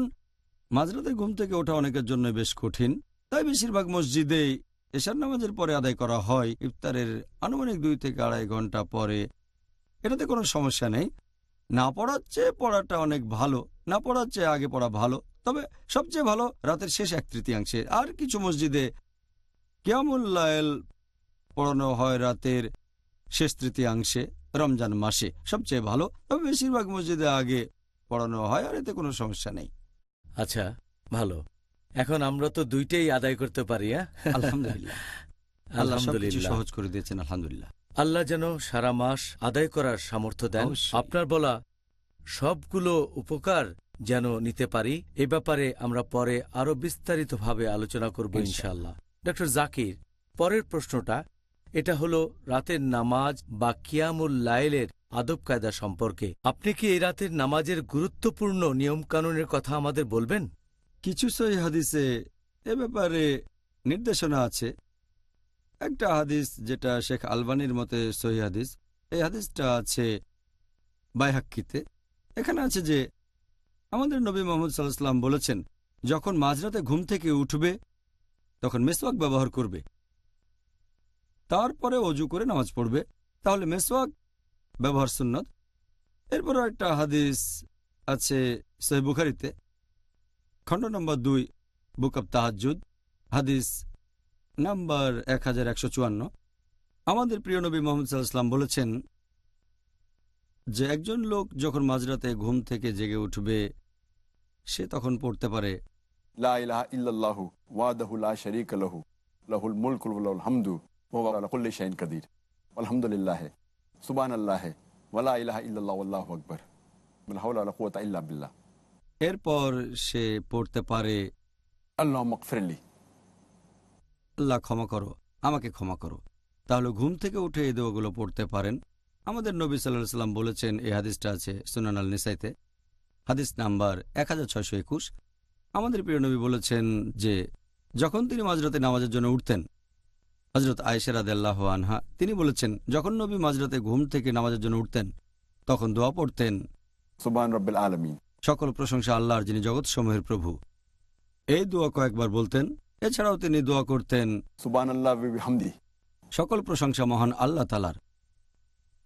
মাঝরাতে ঘুম থেকে ওঠা অনেকের জন্য বেশ কঠিন। তাই বেশিরভাগ মসজিদেই এশার নামাজের পরে আদায় করা হয়। ইফতারের আনুমানিক দুই থেকে আড়াই ঘণ্টা পরে এটাতে কোনো সমস্যা নেই। না পড়ার চেয়ে পড়াটা অনেক ভালো না পড়ার চেয়ে আগে পড়া ভালো। তবে সবচেয়ে ভালো রাতের শেষ এক তৃতীয়াংশে। আর কিছু মসজিদে কিয়ামুল্লায়েল পড়ানো হয় রাতের শেষ তৃতীয়াংশে রমজান মাসে। সবচেয়ে ভালো তবে বেশিরভাগ মসজিদে আগে পড়ানো হয় আর এতে কোনো সমস্যা নেই।
আচ্ছা ভালো। এখন আমরা তো দুইটাই আদায় করতে পারি হ্যাঁ?
আলহামদুলিল্লাহ। আল্লাহ সহজ করে দিয়েছেন আলহামদুলিল্লাহ।
আল্লাহ যেন সারা মাস আদায় করার সামর্থ্য দেন। আপনার বলা সবগুলো উপকার যেন নিতে পারি এ ব্যাপারে আমরা পরে আরও বিস্তারিতভাবে আলোচনা করব ইনশাআল্লাহ। ডক্টর জাকির পরের প্রশ্নটা এটা হলো রাতের নামাজ বা কিয়ামুল লাইলের আদব কায়দা সম্পর্কে। আপনি কি এই রাতের নামাজের গুরুত্বপূর্ণ নিয়মকানুনের কথা আমাদের বলবেন?
কিছু সহি হাদিসে এ ব্যাপারে নির্দেশনা আছে। একটা হাদিস যেটা শেখ আলবানির মতে সহি হাদিস, এই হাদিসটা আছে বাইহাক্কিতে। এখানে আছে যে, আমাদের নবী মোহাম্মদ সাল্লাহাম বলেছেন, যখন মাঝরাতে ঘুম থেকে উঠবে, তখন মেসওয়াক ব্যবহার করবে। তারপরে অজু করে নামাজ পড়বে, তাহলে মেসওয়াক ব্যবহার সুন্নত। এরপরও একটা হাদিস আছে সহি বুখারিতে, খণ্ড নম্বর দুই, বুক অব তাহাজুদ হাদিস নাম্বার এক হাজার একশো চুয়ান্ন। আমাদের প্রিয় নবী মোহাম্মদ সাল্লাহাম বলেছেন যে একজন লোক যখন মাঝরাতে ঘুম থেকে জেগে উঠবে সে তখন পড়তে পারে
আলহামদুলিল্লাহ ইলাহা ইল্লাল্লাহু আল্লাহু আকবার
এরপর সে পড়তে পারে
ইগফিরলি
আল্লাহ ক্ষমা করো আমাকে ক্ষমা করো। তাহলে ঘুম থেকে উঠে এই দোয়াগুলো পড়তে পারেন। আমাদের নবী সাল্লাহ সাল্লাম বলেছেন এই হাদিসটা আছে সুনান আল নিসাইতে হাদিস নাম্বার এক হাজার ছয়শো একুশ। আমাদের প্রিয় নবী বলেছেন যে যখন তিনি মাঝরাতে নামাজের জন্য উঠতেন হজরত আয়সেরাদ আল্লাহ আনহা তিনি বলেছেন যখন নবী মাঝরাতে ঘুম থেকে নামাজের জন্য উঠতেন তখন দোয়া পড়তেন
সুবহান রাব্বিল আলামিন।
সকল প্রশংসা আল্লাহর যিনি জগৎসমূহের প্রভু। এই দোয়া কয়েকবার বলতেন এছাড়াও তিনি দোয়া করতেন
বিহামদি
সকল প্রশংসা মহান আল্লাহ তালার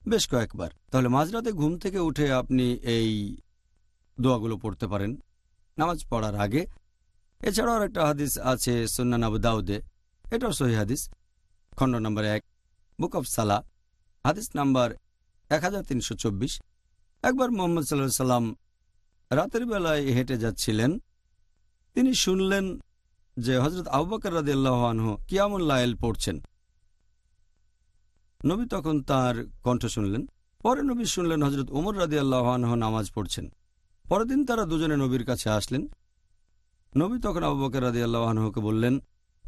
বেশ কয়েকবার। তাহলে মাঝরাতে ঘুম থেকে উঠে আপনি এই দোয়াগুলো পড়তে পারেন। নামাজ পড়ার আগে। এছাড়াও একটা হাদিস আছে সুন্নান আবু দাউদে। এটাও সহি হাদিস। খণ্ড নম্বর এক বুক অফ সালা। হাদিস নাম্বার এক হাজার তিনশো চব্বিশ। একবার মোহাম্মদ সাল্লাহ সাল্লাম রাতের বেলায় হেঁটে যাচ্ছিলেন। তিনি শুনলেন যে হজরত আবু বকর রাদি আল্লাহ আনহু কিয়ামুল লায়েল পড়ছেন। নবী তখন তার কণ্ঠ শুনলেন। পরে নবী শুনলেন হজরত উমর রাদি আল্লাহ নামাজ পড়ছেন। পরের দিন তারা দুজনে নবীর কাছে আসলেন। নবী তখন আবু বকর রাদি আল্লাহকে বললেন,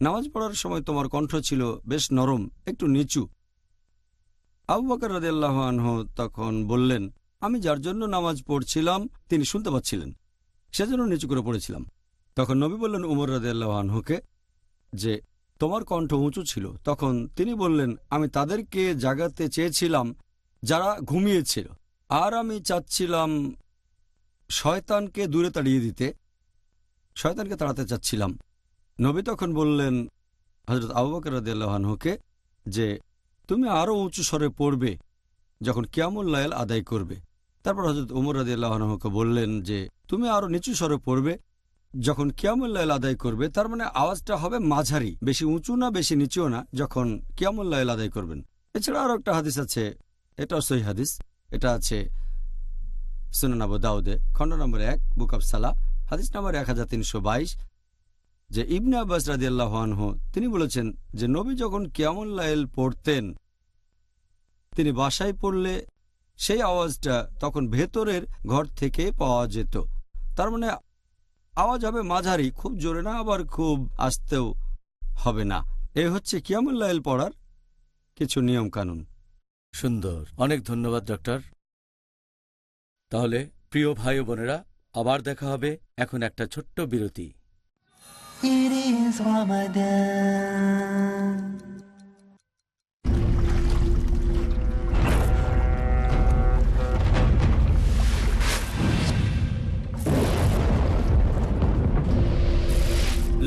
নামাজ পড়ার সময় তোমার কণ্ঠ ছিল বেশ নরম, একটু নিচু। আবু বকর রাদি আল্লাহ তখন বললেন, আমি যার জন্য নামাজ পড়ছিলাম, তিনি শুনতে পাচ্ছিলেন। সেজন্য নিচু করে পড়েছিলাম। তখন নবী বললেন, উমর আল্লাহকে যে তোমার কণ্ঠ উঁচু ছিল। তখন তিনি বললেন, আমি তাদেরকে জাগাতে চেয়েছিলাম, যারা ঘুমিয়েছিল। আর আমি চাচ্ছিলাম শয়তানকে দূরে তাড়িয়ে দিতে, শয়তানকে তাড়াতে চাচ্ছিলাম। নবী তখন বললেন হজরত আবু বকর রাদিয়াল্লাহুকে যে তুমি আরও উঁচু স্বরে পড়বে, যখন কিয়ামুল লাইল আদায় করবে। তারপর হজরত উমর রাদিয়াল্লাহকে বললেন, যে তুমি আরও নিচু স্বরে পড়বে যখন কিয়ামুল্লাইল আদায় করবে, তার মানে আওয়াজটা হবে মাঝারি, বেশি উঁচু না, বেশি নিচুও না, যখন কিয়ামুল্লাইল আদায় করবেন। এছাড়া আরও একটা হাদিস আছে, এটাও সই হাদিস, এটা আছে সুনানাবু দাউদে, খণ্ড নম্বর এক, বুক অফ সালা, হাদিস নম্বর এক হাজার তিনশো বাইশ, যে ইবনে আব্বাস রাজি আল্লাহানহ তিনি বলেছেন যে নবী যখন কিয়ামুল্লাইল পড়তেন, তিনি বাসায় পড়লে সেই আওয়াজটা তখন ভেতরের ঘর থেকে পাওয়া যেত। তার মানে আওয়াজ হবে মাঝারি খুব জোরে না আবার খুব আস্তেও হবে না। এ হচ্ছে কিয়ামুল্লাইল পড়ার কিছু নিয়ম কানুন
সুন্দর। অনেক ধন্যবাদ ডক্টর। তাহলে প্রিয় ভাই বোনেরা আবার দেখা হবে এখন একটা ছোট্ট বিরতি।
It is Ramadan.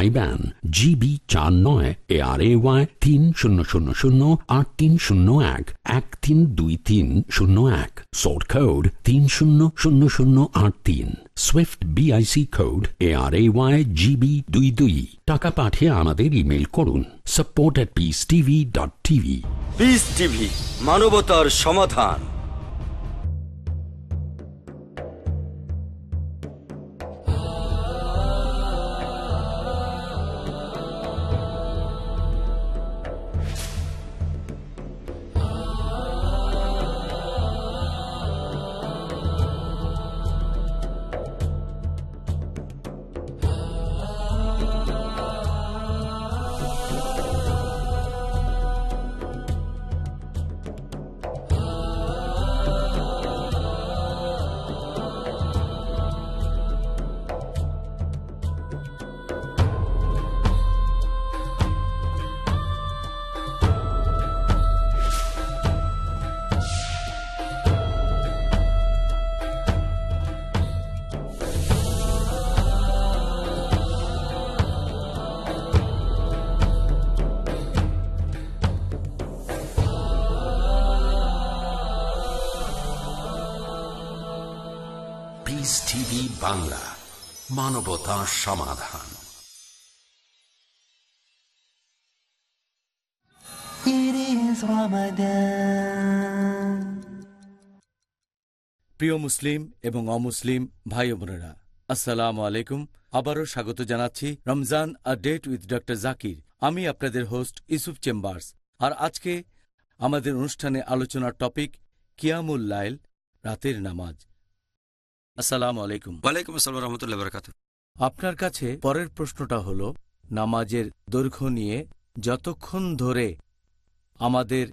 IBAN, GB চার নয়, এ আর এ ওয়াই তিন শূন্য শূন্য শূন্য, আট তিন শূন্য এক এক তিন দুই তিন শূন্য এক, সোর্ট কোড তিন শূন্য শূন্য শূন্য আট তিন, swift BIC code A R A Y GB দুই দুই। টাকা পাঠিয়ে আমাদের ইমেল করুন support at Peace TV dot TV
Peace TV মানবতার সমাধান।
সমাধান।
It is Ramadan.
প্রিয় মুসলিম এবং অমুসলিম ভাই বোনেরা আসসালাম আলাইকুম। আবারও স্বাগত জানাচ্ছি Ramzan a date with doctor Zakir. আমি আপনাদের হোস্ট ইসুফ চেম্বার্স। আর আজকে আমাদের অনুষ্ঠানে আলোচনার টপিক কিয়ামুল লাইল রাতের নামাজ। আসসালাম আলাইকুম।
ওয়ালাইকুম আসসালাম রহমতুল্লাহ বরকাত
আপনার কাছে পরের প্রশ্নটা হল, নামাজের দৈর্ঘ্য নিয়ে যতক্ষণ ধরে আমাদের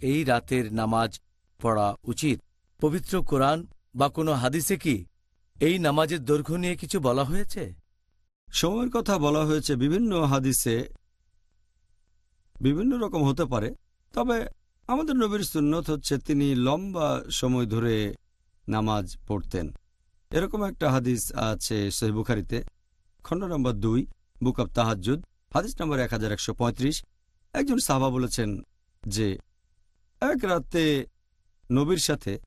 এই রাতের নামাজ পড়া উচিত, পবিত্র কোরআন বা কোনো হাদিসে কি এই নামাজের দৈর্ঘ্য নিয়ে কিছু বলা হয়েছে?
সময়ের কথা বলা হয়েছে, বিভিন্ন হাদিসে বিভিন্ন রকম হতে পারে, তবে আমাদের নবীর সুন্নত হচ্ছে তিনি লম্বা সময় ধরে নামাজ পড়তেন। এরকম একটা হাদিস আছে সহি বুখারিতে, খণ্ড নম্বর দুই, বুক অব তাহাজুদ হাদিস নম্বর এক হাজার একশো পঁয়ত্রিশ। একজন সাহাবা বলেছেন যে, এক রাতে নবীর সাথে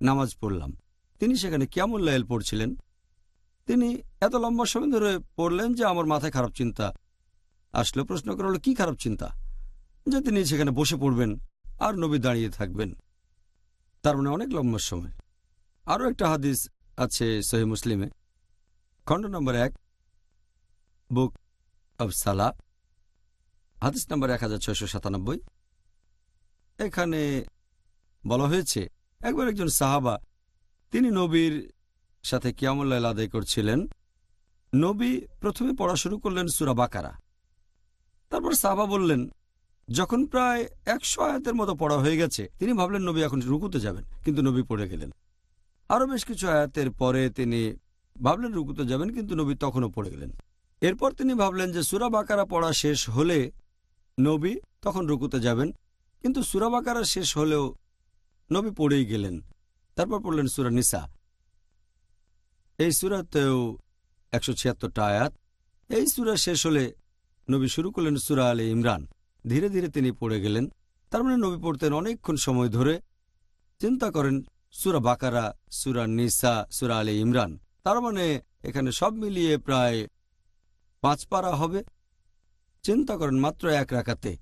নামাজ পড়লাম। তিনি সেখানে কেমন লাইল পড়ছিলেন। তিনি এত লম্বা সময় ধরে পড়লেন যে আমার মাথায় খারাপ চিন্তা আসলো। প্রশ্ন করা হলো কি খারাপ চিন্তা? যে তিনি সেখানে বসে পড়বেন আর নবী দাঁড়িয়ে থাকবেন। তার মানে অনেক লম্বা সময়। আরও একটা হাদিস আছে সহি মুসলিমে। খণ্ড নম্বর এক, বুক অব সালা, হাদিস নম্বর এক হাজার ছয়শো সাতানব্বই। এখানে বলা হয়েছে, একবার একজন সাহাবা, তিনি নবীর সাথে কিয়ামুল্লাহ আদায় করছিলেন। নবী প্রথমে পড়া শুরু করলেন সুরা বাকারা। তারপর সাহাবা বললেন, যখন প্রায় একশো আয়াতের মতো পড়া হয়ে গেছে, তিনি ভাবলেন নবী এখন রুকুতে যাবেন, কিন্তু নবী পড়ে গেলেন। আরও বেশ কিছু আয়াতের পরে তিনি ভাবলেন রুকুতে যাবেন। কিন্তু নবী তখনও পড়ে গেলেন। এরপর তিনি ভাবলেন যে সুরা বাকারা পড়া শেষ হলে নবী তখন রুকুতে যাবেন। কিন্তু সুরা বাকারা শেষ হলেও নবী পড়েই গেলেন। তারপর পড়লেন সুরা নিসা। এই সুরাতেও একশো ছিয়াত্তরটা আয়াত। এই সুরা শেষ হলে নবী শুরু করলেন সুরা আলী ইমরান। ধীরে ধীরে তিনি পড়ে গেলেন। তার মানে নবী পড়তেন অনেকক্ষণ সময় ধরে। চিন্তা করেন সুরা বাকারা, সুরা নিসা, সুরা আলী ইমরান। তার মানে এখানে সব মিলিয়ে প্রায় পাঁচ পারা হবে। চিন্তা করেন মাত্র এক রাখাতে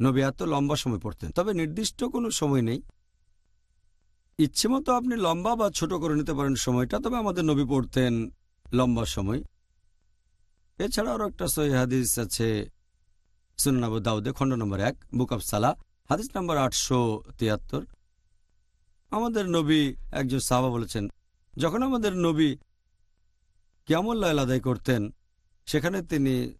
নবী এত লম্বা সময় পড়তেন। তবে নির্দিষ্ট কোনো সময় নেই। ইচ্ছে মতো আপনি লম্বা বা ছোট করে নিতে পারেন সময়টা, তবে আমাদের নবী পড়তেন লম্বা সময়। এছাড়া আরও একটা সহি হাদিস আছে সুনাবু দাউদে খণ্ড নম্বর এক, বুক অব সালা, হাদিস নম্বর আটশো তিয়াত্তর। আমাদের নবী একজন সাহাবা বলেছেন, যখন আমাদের নবী কিয়ামুল্লাহ আদায় করতেন, সেখানে তিনি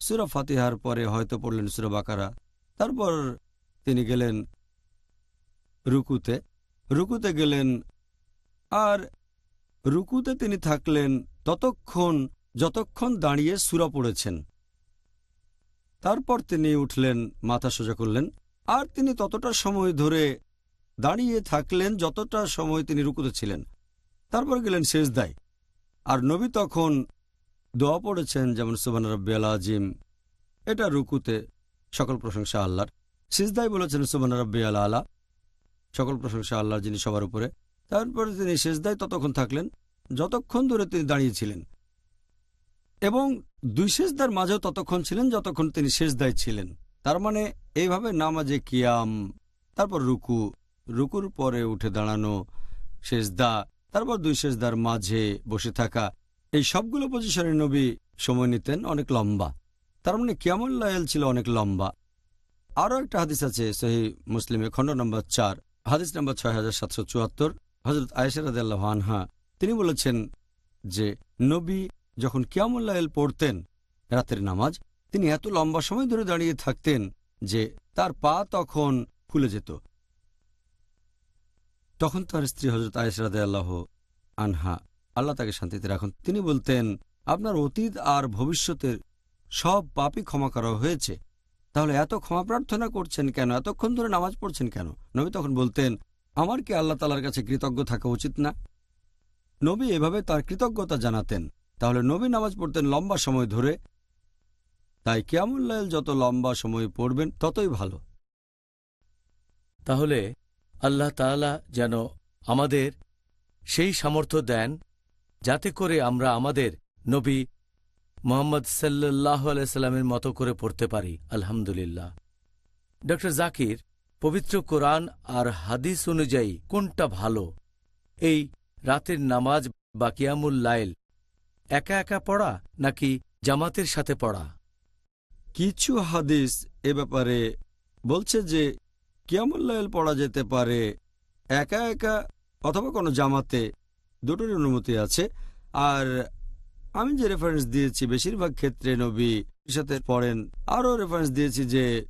সুরা ফাতিহার পরে হয়তো পড়লেন সুরা বাকারা। তারপর তিনি গেলেন রুকুতে। রুকুতে গেলেন আর রুকুতে তিনি থাকলেন ততক্ষণ, যতক্ষণ দাঁড়িয়ে সুরা পড়েছেন। তারপর তিনি উঠলেন, মাথা সোজা করলেন। আর তিনি ততটা সময় ধরে দাঁড়িয়ে থাকলেন যতটা সময় তিনি রুকুতে ছিলেন। তারপর গেলেন শেষদায় আর নবী তখন দোয়া পড়েছেন যেমন সুবান রব্বি আল আজিম, এটা রুকুতে, সকল প্রশংসা আল্লাহর। সিজদাই বলেছেন সুবান রব্বি আল আলা, সকল প্রশংসা আল্লাহর যিনি সবার উপরে। তারপরে তিনি শেষদায় ততক্ষণ থাকলেন, যতক্ষণ ধরে তিনি দাঁড়িয়েছিলেন এবং দুই শেষদার মাঝেও ততক্ষণ ছিলেন যতক্ষণ তিনি শেষদায় ছিলেন। তার মানে এইভাবে নামাজে কিয়াম, তারপর রুকু রুকুর পরে উঠে দাঁড়ানো শেষদা তারপর দুই শেষদার মাঝে বসে থাকা এই সবগুলো পজিশনে নবী সময় নিতেন অনেক লম্বা। তার মানে কিয়ামুল্লাহ ছিল অনেক লম্বা। আরও একটা হাদিস আছে সহি মুসলিমে খণ্ড নম্বর চার, হাদিস নম্বর ছয় হাজার সাতশো চুয়াত্তর হজরত আয়সরাদ আনহা। তিনি বলেছেন যে, নবী যখন কিয়ামুল্লাহ পড়তেন রাতের নামাজ, তিনি এত লম্বা সময় ধরে দাঁড়িয়ে থাকতেন যে তার পা তখন ফুলে যেত। তখন তার স্ত্রী হজরত আয়সরাদ আল্লাহ আনহা, আল্লাহ তাকে শান্তিতে রাখুন। তিনি বলতেন, আপনার অতীত আর ভবিষ্যতের সব পাপই ক্ষমা করা হয়েছে। তাহলে এত ক্ষমা প্রার্থনা করছেন কেন? এতক্ষণ ধরে নামাজ পড়ছেন কেন? নবী তখন বলতেন, আমার কি আল্লাহ তালার কাছে কৃতজ্ঞ থাকা উচিত না? নবী এভাবে তার কৃতজ্ঞতা জানাতেন। তাহলে নবী নামাজ পড়তেন লম্বা সময় ধরে। তাই কিয়ামুল্লাইল যত লম্বা সময় পড়বেন, ততই ভালো।
তাহলে আল্লাহ তাআলা যেন আমাদের সেই সামর্থ্য দেন, যাতে করে আমরা আমাদের নবী মোহাম্মদ সাল্লাহ আলাইস্লামের মতো করে পড়তে পারি। আলহামদুলিল্লাহ। ড জাকির, পবিত্র কোরআন আর হাদিস অনুযায়ী কোনটা ভালো? এই রাতের নামাজ বা কিয়ামুল লাইল একা একা পড়া নাকি জামাতের সাথে পড়া?
কিছু হাদিস এ ব্যাপারে বলছে যে কিয়ামুল্লাইল পড়া যেতে পারে? একা একা অথবা কোনো জামাতে? দুটোর অনুমতি আছে। আর আমি যে রেফারেন্স দিয়েছি, বেশিরভাগ ক্ষেত্রে নবী সাথে পড়েন। আরও রেফারেন্স দিয়েছি যে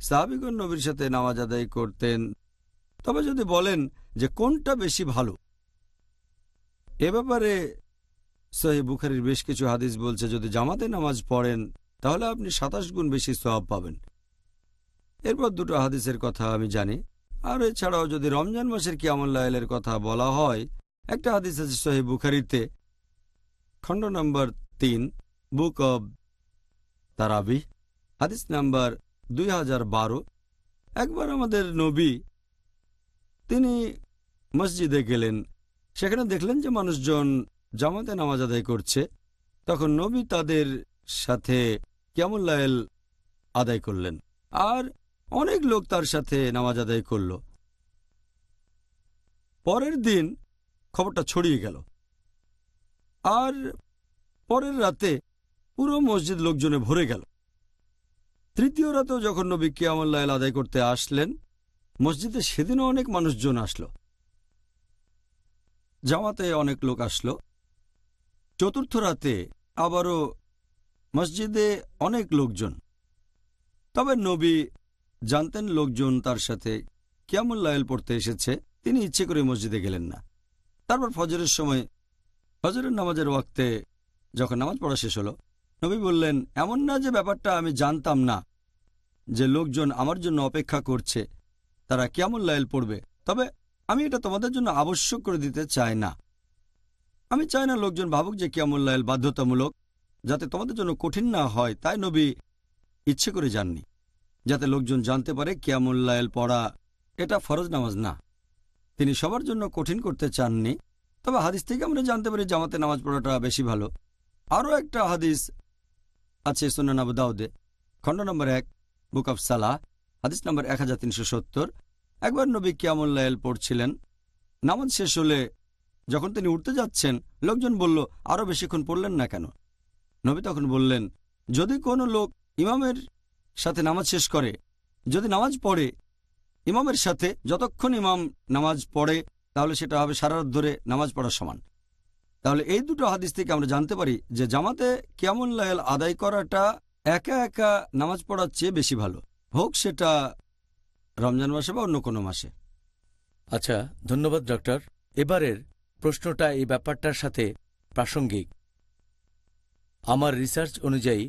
সাহাবিগণ নবীর সাথে নামাজ আদায় করতেন। তবে যদি বলেন যে কোনটা বেশি ভালো? এ ব্যাপারে সহি বুখারির বেশ কিছু হাদিস বলছে, যদি জামাতে নামাজ পড়েন, তাহলে আপনি সাতাশ গুণ বেশি সওয়াব পাবেন। এরপর দুটো হাদিসের কথা আমি জানি। আর এছাড়াও যদি রমজান মাসের কিয়ামুল্লাহের কথা বলা হয়, একটা হাদিস আছে সহি বুখারিতে, খণ্ড নম্বর তিন, বুক অব তারাবি হাদিস নাম্বার দুই হাজার বারো। একবার আমাদের নবী, তিনি মসজিদে গেলেন। সেখানে দেখলেন যে মানুষজন জামাতে নামাজ আদায় করছে। তখন নবী তাদের সাথে কেমন লায়েল আদায় করলেন। আর অনেক লোক তার সাথে নামাজ আদায় করল। পরের দিন খবরটা ছড়িয়ে গেল। আর পরের রাতে পুরো মসজিদ লোকজনে ভরে গেল। তৃতীয় রাতেও যখন নবী কিয়ামুল্লাহ আদায় করতে আসলেন, মসজিদে সেদিনও অনেক মানুষজন আসলো। জামাতে অনেক লোক আসলো। চতুর্থ রাতে আবারও মসজিদে অনেক লোকজন। তবে নবী জানতেন লোকজন তার সাথে কিয়ামুল্লাহল পড়তে এসেছে? তিনি ইচ্ছে করে মসজিদে গেলেন না। তারপর ফজরের সময়, ফজরের নামাজের ওয়াক্তে যখন নামাজ পড়া শেষ হলো, নবী বললেন, এমন না যে ব্যাপারটা আমি জানতাম না, যে লোকজন আমার জন্য অপেক্ষা করছে, তারা কেমন লাইল পড়বে। তবে আমি এটা তোমাদের জন্য আবশ্যক করে দিতে চাই না। আমি চাই না লোকজন ভাবুক যে কেমন লাইল বাধ্যতামূলক, যাতে তোমাদের জন্য কঠিন না হয়। তাই নবী ইচ্ছে করে যাননি। যাতে লোকজন জানতে পারে কেমন লাইল পড়া এটা ফরজ নামাজ না। তিনি সবার জন্য কঠিন করতে চাননি। তবে হাদিস থেকে আমরা জানতে পারি জামাতে নামাজ পড়াটা বেশি ভালো। আরও একটা হাদিস আছে সুনান আবু দাউদে। খণ্ড নম্বর এক, বুক অফ সালাহ, হাদিস নম্বর এক হাজার তিনশো সত্তর। একবার নবী কিয়ামুল্লাহ পড়ছিলেন। নামাজ শেষ হলে যখন তিনি উঠতে যাচ্ছেন, লোকজন বলল আরও বেশিক্ষণ পড়লেন না কেন? নবী তখন বললেন, যদি কোনো লোক ইমামের সাথে নামাজ শেষ করে। যদি নামাজ পড়ে, ইমামের সাথে যতক্ষণ ইমাম নামাজ পড়ে, তাহলে সেটা হবে সারা ধরে নামাজ পড়ার সমান। তাহলে এই দুটো হাদিস থেকে আমরা জানতে পারি যে জামাতে কেমন লায়াল আদায় করাটা একা একা নামাজ পড়ার চেয়ে বেশি ভালো। হোক সেটা রমজান মাসে বা অন্য কোনো মাসে।
আচ্ছা ধন্যবাদ, ডক্টর। এবারের প্রশ্নটা এই ব্যাপারটার সাথে প্রাসঙ্গিক। আমার রিসার্চ অনুযায়ী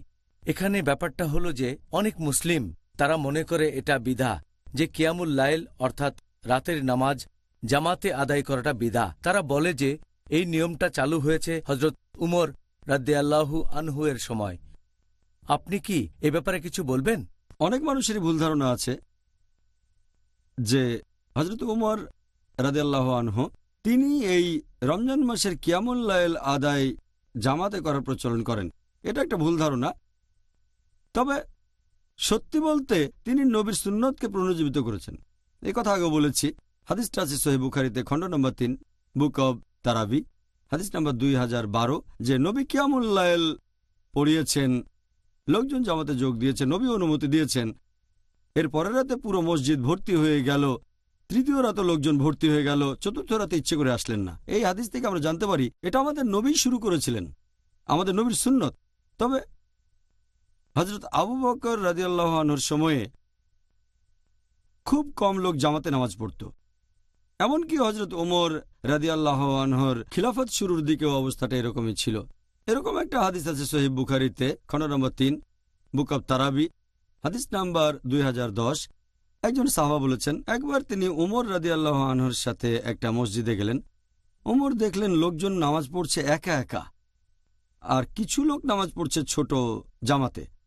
এখানে ব্যাপারটা হলো যে, অনেক মুসলিম, তারা মনে করে এটা বিধা যে কিয়ামুল লাইল, অর্থাৎ রাতের নামাজ, জামাতে আদায় করাটা বিধা তারা বলে যে, এই নিয়মটা চালু হয়েছে হজরত উমর রাদ্দে আল্লাহু আনহু এর সময়। আপনি কি এ ব্যাপারে কিছু বলবেন?
অনেক মানুষেরই ভুল ধারণা আছে যে হজরত উমর রাদিয়াল্লাহ আনহু, তিনি এই রমজান মাসের কিয়ামুল লাইল আদায় জামাতে করার প্রচলন করেন। এটা একটা ভুল ধারণা। তবে সত্যি বলতে তিনি নবীর সুন্নতকে পুনর্জীবিত করেছেন। এই কথা আগে বলেছি। হাদিসটা আছে সোহেব বুখারিতে, খণ্ড নম্বর তিন, বুক অব তারাবি। হাদিস নম্বর দুই হাজার বারো, যে নবী কিয়ামুল্লাইল পড়িয়েছেন, লোকজন জামাতে যোগ দিয়েছেন, নবী অনুমতি দিয়েছেন। এর পরের রাতে পুরো মসজিদ ভর্তি হয়ে গেল, তৃতীয় রাতে লোকজন ভর্তি হয়ে গেল, চতুর্থ রাতে ইচ্ছে করে আসলেন না। এই হাদিস থেকে আমরা জানতে পারি, এটা আমাদের নবী শুরু করেছিলেন, আমাদের নবীর সুন্নত। তবে হজরত আবু বকর রাজিয়াল্লাহ সময়ে খুব কম লোক জামাতে নামাজ পড়ত। এমনকি হজরত ওমর রাদিয়াল্লাহ আনহর খিলাফত শুরুর দিকেও অবস্থাটা এরকমই ছিল। এরকম একটা হাদিস আছে সহিব বুখারিতে খণ্ড নম্বর তিন, বুক অব তারাবি। হাদিস নাম্বার দুই হাজার দশ। একজন সাহাবা বলেছেন, একবার তিনি উমর রাদিয়াল্লাহ আনহর সাথে একটা মসজিদে গেলেন। উমর দেখলেন লোকজন নামাজ পড়ছে একা একা। আর কিছু লোক নামাজ পড়ছে ছোট জামাতে।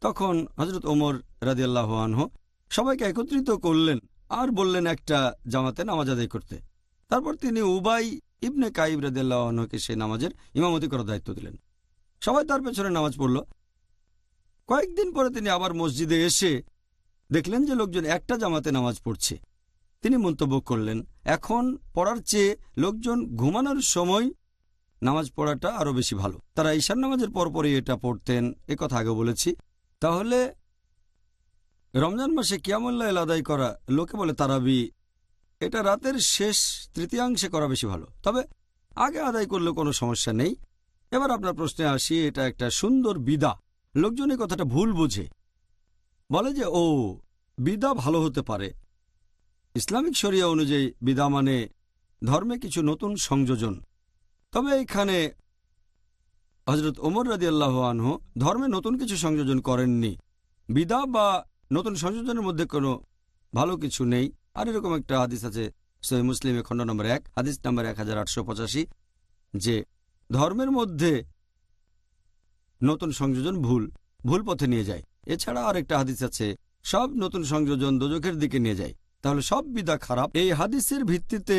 তখন হজরত ওমর রাদিয়াল্লাহ আনহ সবাইকে একত্রিত করলেন আর বললেন, একটা জামাতে নামাজ আদায় করতে। তারপর তিনি উবাই ইবনে কাইব রাদিয়াল্লাহ আনহকে সেই নামাজের ইমামতি করার দায়িত্ব দিলেন। সবাই তার পেছনে নামাজ পড়ল। কয়েকদিন পরে তিনি আবার মসজিদে এসে দেখলেন যে লোকজন একটা জামাতে নামাজ পড়ছে। তিনি মন্তব্য করলেন, এখন পড়ার চেয়ে লোকজন ঘুমানোর সময় নামাজ পড়াটা আরও বেশি ভালো। তারা ঈশান নামাজের পরপরই এটা পড়তেন কথা আগে বলেছি। তাহলে রমজান মাসে কিয়ামুল্লাহ আদায় করা, লোকে বলে তারাবি, এটা রাতের শেষ তৃতীয়াংশে করা বেশি ভালো। তবে আগে আদায় করলে কোনো সমস্যা নেই। এবার আপনার প্রশ্নে আসি, এটা একটা সুন্দর বিদা। লোকজন এই কথাটা ভুল বোঝে। বলে যে, ও, বিদা ভালো হতে পারে। ইসলামিক শরিয়া অনুযায়ী বিদা মানে ধর্মে কিছু নতুন সংযোজন। তবে এখানে হজরত ওমর রাজি আল্লাহ আনহু ধর্মে নতুন কিছু সংযোজন করেননি। বিদা বা নতুন সংযোজনের মধ্যে কোনো ভালো কিছু নেই। আর এরকম একটা হাদিস আছে সহি মুসলিমে খণ্ড নম্বর এক, হাদিস নম্বর এক হাজার আটশো পঁচাশি, যে ধর্মের মধ্যে নতুন সংযোজন ভুল ভুল পথে নিয়ে যায়। এছাড়া আরেকটা হাদিস আছে, সব নতুন সংযোজন দোজখের দিকে নিয়ে যায়। তাহলে সব বিদা খারাপ। এই হাদিসের ভিত্তিতে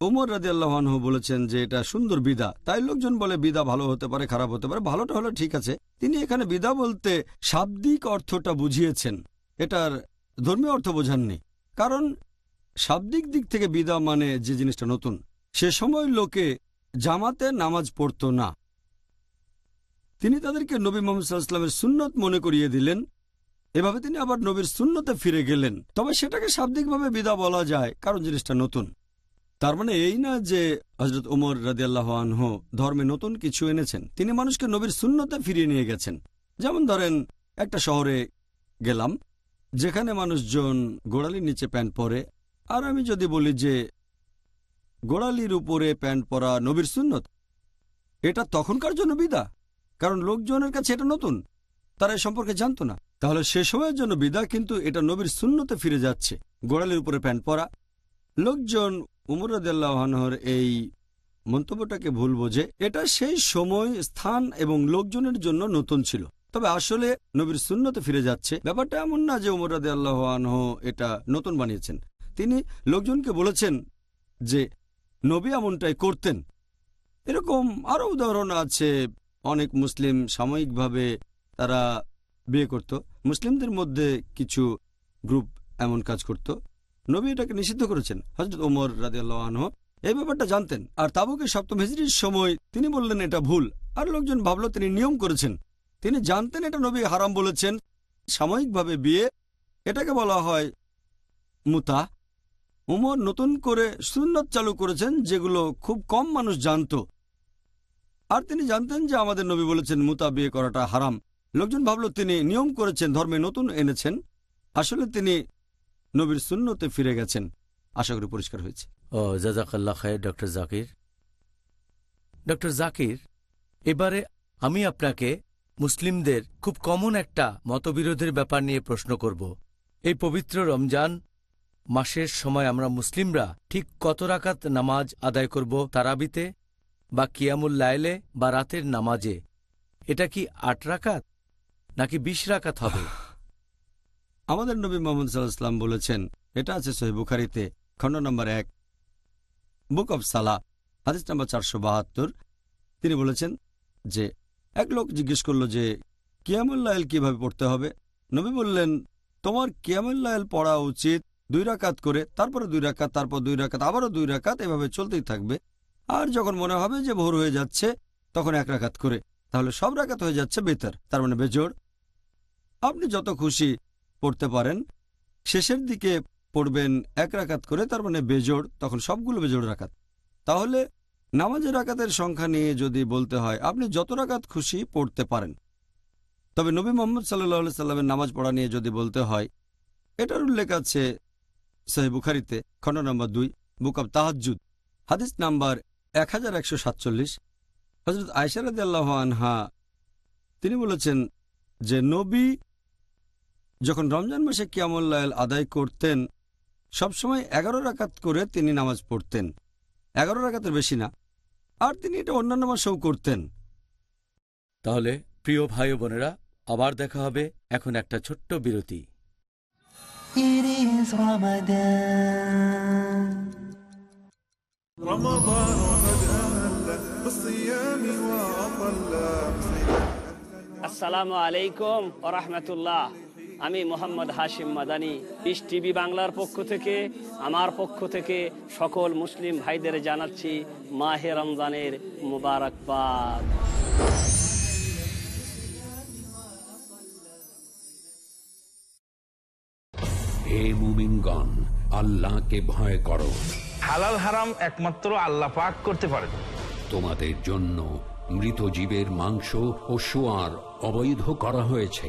ওমর রাজি আল্লাহানহু বলেছেন যে এটা সুন্দর বিদা। তাই লোকজন বলে, বিদা ভালো হতে পারে, খারাপ হতে পারে, ভালোটা হলে ঠিক আছে। তিনি এখানে বিদা বলতে শাব্দিক অর্থটা বুঝিয়েছেন। এটার ধর্মীয় অর্থ বোঝাননি। কারণ শাব্দিক দিক থেকে বিদা মানে যে জিনিসটা নতুন। সে সময় লোকে জামাতে নামাজ পড়ত না। তিনি তাদেরকে নবী মোহাম্মদ সাল্লামের সুন্নত মনে করিয়ে দিলেন। এভাবে তিনি আবার নবীর সুন্নতে ফিরে গেলেন। তবে সেটাকে শাব্দিকভাবে বিদা বলা যায়, কারণ জিনিসটা নতুন। তার মানে এই না যে হজরত উমর রাদিয়াল্লাহ আনহ ধর্মে নতুন কিছু এনেছেন, তিনি মানুষকে নবীর শূন্যতে ফিরিয়ে নিয়ে গেছেন। যেমন ধরেন, একটা শহরে গেলাম, যেখানে মানুষজন গোড়ালির নিচে প্যান্ট পরে, আর আমি যদি বলি যে গোড়ালির উপরে প্যান্ট পরা নবীর সুন্নত, এটা তখনকার জন্য বিদা, কারণ লোকজনের কাছে এটা নতুন, তারা এ সম্পর্কে জানতো না। তাহলে সে সময়ের জন্য বিদা, কিন্তু এটা নবীর শূন্যতে ফিরে যাচ্ছে। গোড়ালির উপরে প্যান্ট পরা, লোকজন উমর রাদিয়াল্লাহর এই মন্তব্যটাকে ভুল বোঝে এটা সেই সময়, স্থান এবং লোকজনের জন্য নতুন ছিল। তবে আসলে নবীর শূন্যতে ফিরে যাচ্ছে। ব্যাপারটা এমন না যে উমর রাদে আল্লাহ আনহ এটা নতুন বানিয়েছেন। তিনি লোকজনকে বলেছেন যে, নবী এমনটাই করতেন। এরকম আরও উদাহরণ আছে। অনেক মুসলিম সাময়িকভাবে তারা বিয়ে করত। মুসলিমদের মধ্যে কিছু গ্রুপ এমন কাজ করত। নবী এটাকে নিষিদ্ধ করেছেন। হজরত ওমর রাজিয়াল্লাহ আনহ। এই ব্যাপারটা জানতেন। আর তাবুকে সপ্তম হিজড়ির সময় তিনি বললেন, এটা ভুল। আর লোকজন ভাবল, তিনি নিয়ম করেছেন। তিনি জানতেন এটা নবী হারাম বলেছেন। সাময়িকভাবে বিয়ে, এটাকে বলা হয় মুতা। উমর নতুন করে সুন্নত চালু করেছেন, যেগুলো খুব কম মানুষ জানত। আর তিনি জানতেন যে আমাদের নবী বলেছেন, মুতা বিয়ে করাটা হারাম। লোকজন ভাবল, তিনি নিয়ম করেছেন, ধর্মে নতুন এনেছেন। আসলে তিনি নবীর শূন্যতে ফিরে গেছেন। আশা করি পরিষ্কার হয়েছে।
ও জাজাকাল্লা খায় ডক্টর জাকির। ডক্টর জাকির এবারে আমি আপনাকে মুসলিমদের খুব কমন একটা মতবিরোধের ব্যাপার নিয়ে প্রশ্ন করব। এই পবিত্র রমজান মাসের সময় আমরা মুসলিমরা ঠিক কত রাকাত নামাজ আদায় করব তারাবিতে বা কিয়ামুল লাইলে বা রাতের নামাজে? এটা কি আট রাকাত নাকি বিশ রাকাত হবে?
আমাদের নবী মোহাম্মদ সাল্লাহাম বলেছেন, এটা আছে সহি বুখারিতে, খণ্ড নম্বর এক, বুক অব সালা, হাদিস নম্বর চারশো বাহাত্তর। তিনি বলেছেন যে, এক লোক জিজ্ঞেস করল যে কিয়ামুল্লাহল কীভাবে পড়তে হবে? নবী বললেন, তোমার কিয়ামুল্লাহল পড়া উচিত দুই রাকাত করে, তারপরে দুই রাকাত, তারপর দুই রাকাত, আবারও দুই রাকাত, এভাবে চলতেই থাকবে। আর যখন মনে হবে যে ভোর হয়ে যাচ্ছে, তখন এক রাকাত করে। তাহলে সব রাকাত হয়ে যাচ্ছে বেতার, তার মানে বেজোড়। আপনি যত খুশি পড়তে পারেন। শেষের দিকে পড়বেন এক রাকাত করে, তার মানে বেজোড়, তখন সবগুলো বেজোড় রাকাত। তাহলে নামাজের রাকাতের সংখ্যা নিয়ে যদি বলতে হয়, আপনি যত রাকাত খুশি পড়তে পারেন। তবে নবী মোহাম্মদ সাল্লাহ সাল্লামের নামাজ পড়া নিয়ে যদি বলতে হয়, এটার উল্লেখ আছে সহি বুখারিতে খণ্ড নম্বর দুই, বুক অব তাহাজুদ হাদিস নাম্বার এক হাজার একশো সাতচল্লিশ। হজরত আয়সারদ আনহা, তিনি বলেছেন যে, নবী যখন রমজান মাসে কিয়ামুল আদায় করতেন সবসময় এগারো রাকাত করে তিনি নামাজ পড়তেন। এগারো রাকাতের বেশি না। আর তিনি এটা অন্যান্য মাসেও করতেন।
তাহলে প্রিয় ভাই বোনেরা আবার দেখা হবে এখন একটা ছোট্ট বিরতি।
আসসালামু আলাইকুম রহমতুল্লাহ আমি মোহাম্মদ হাশিম মাদানি ইস টিভি বাংলার পক্ষ থেকে আমার পক্ষ থেকে সকল মুসলিম ভাইদের জানাচ্ছি মাহে রমজানের মুবারকবাদ।
হে মুমিনগণ আল্লাহকে ভয় করো।
হালাল হারাম একমাত্র আল্লাহ পাক করতে পারেন।
তোমাদের জন্য মৃত জীবের মাংস ও সোয়ার অবৈধ করা হয়েছে।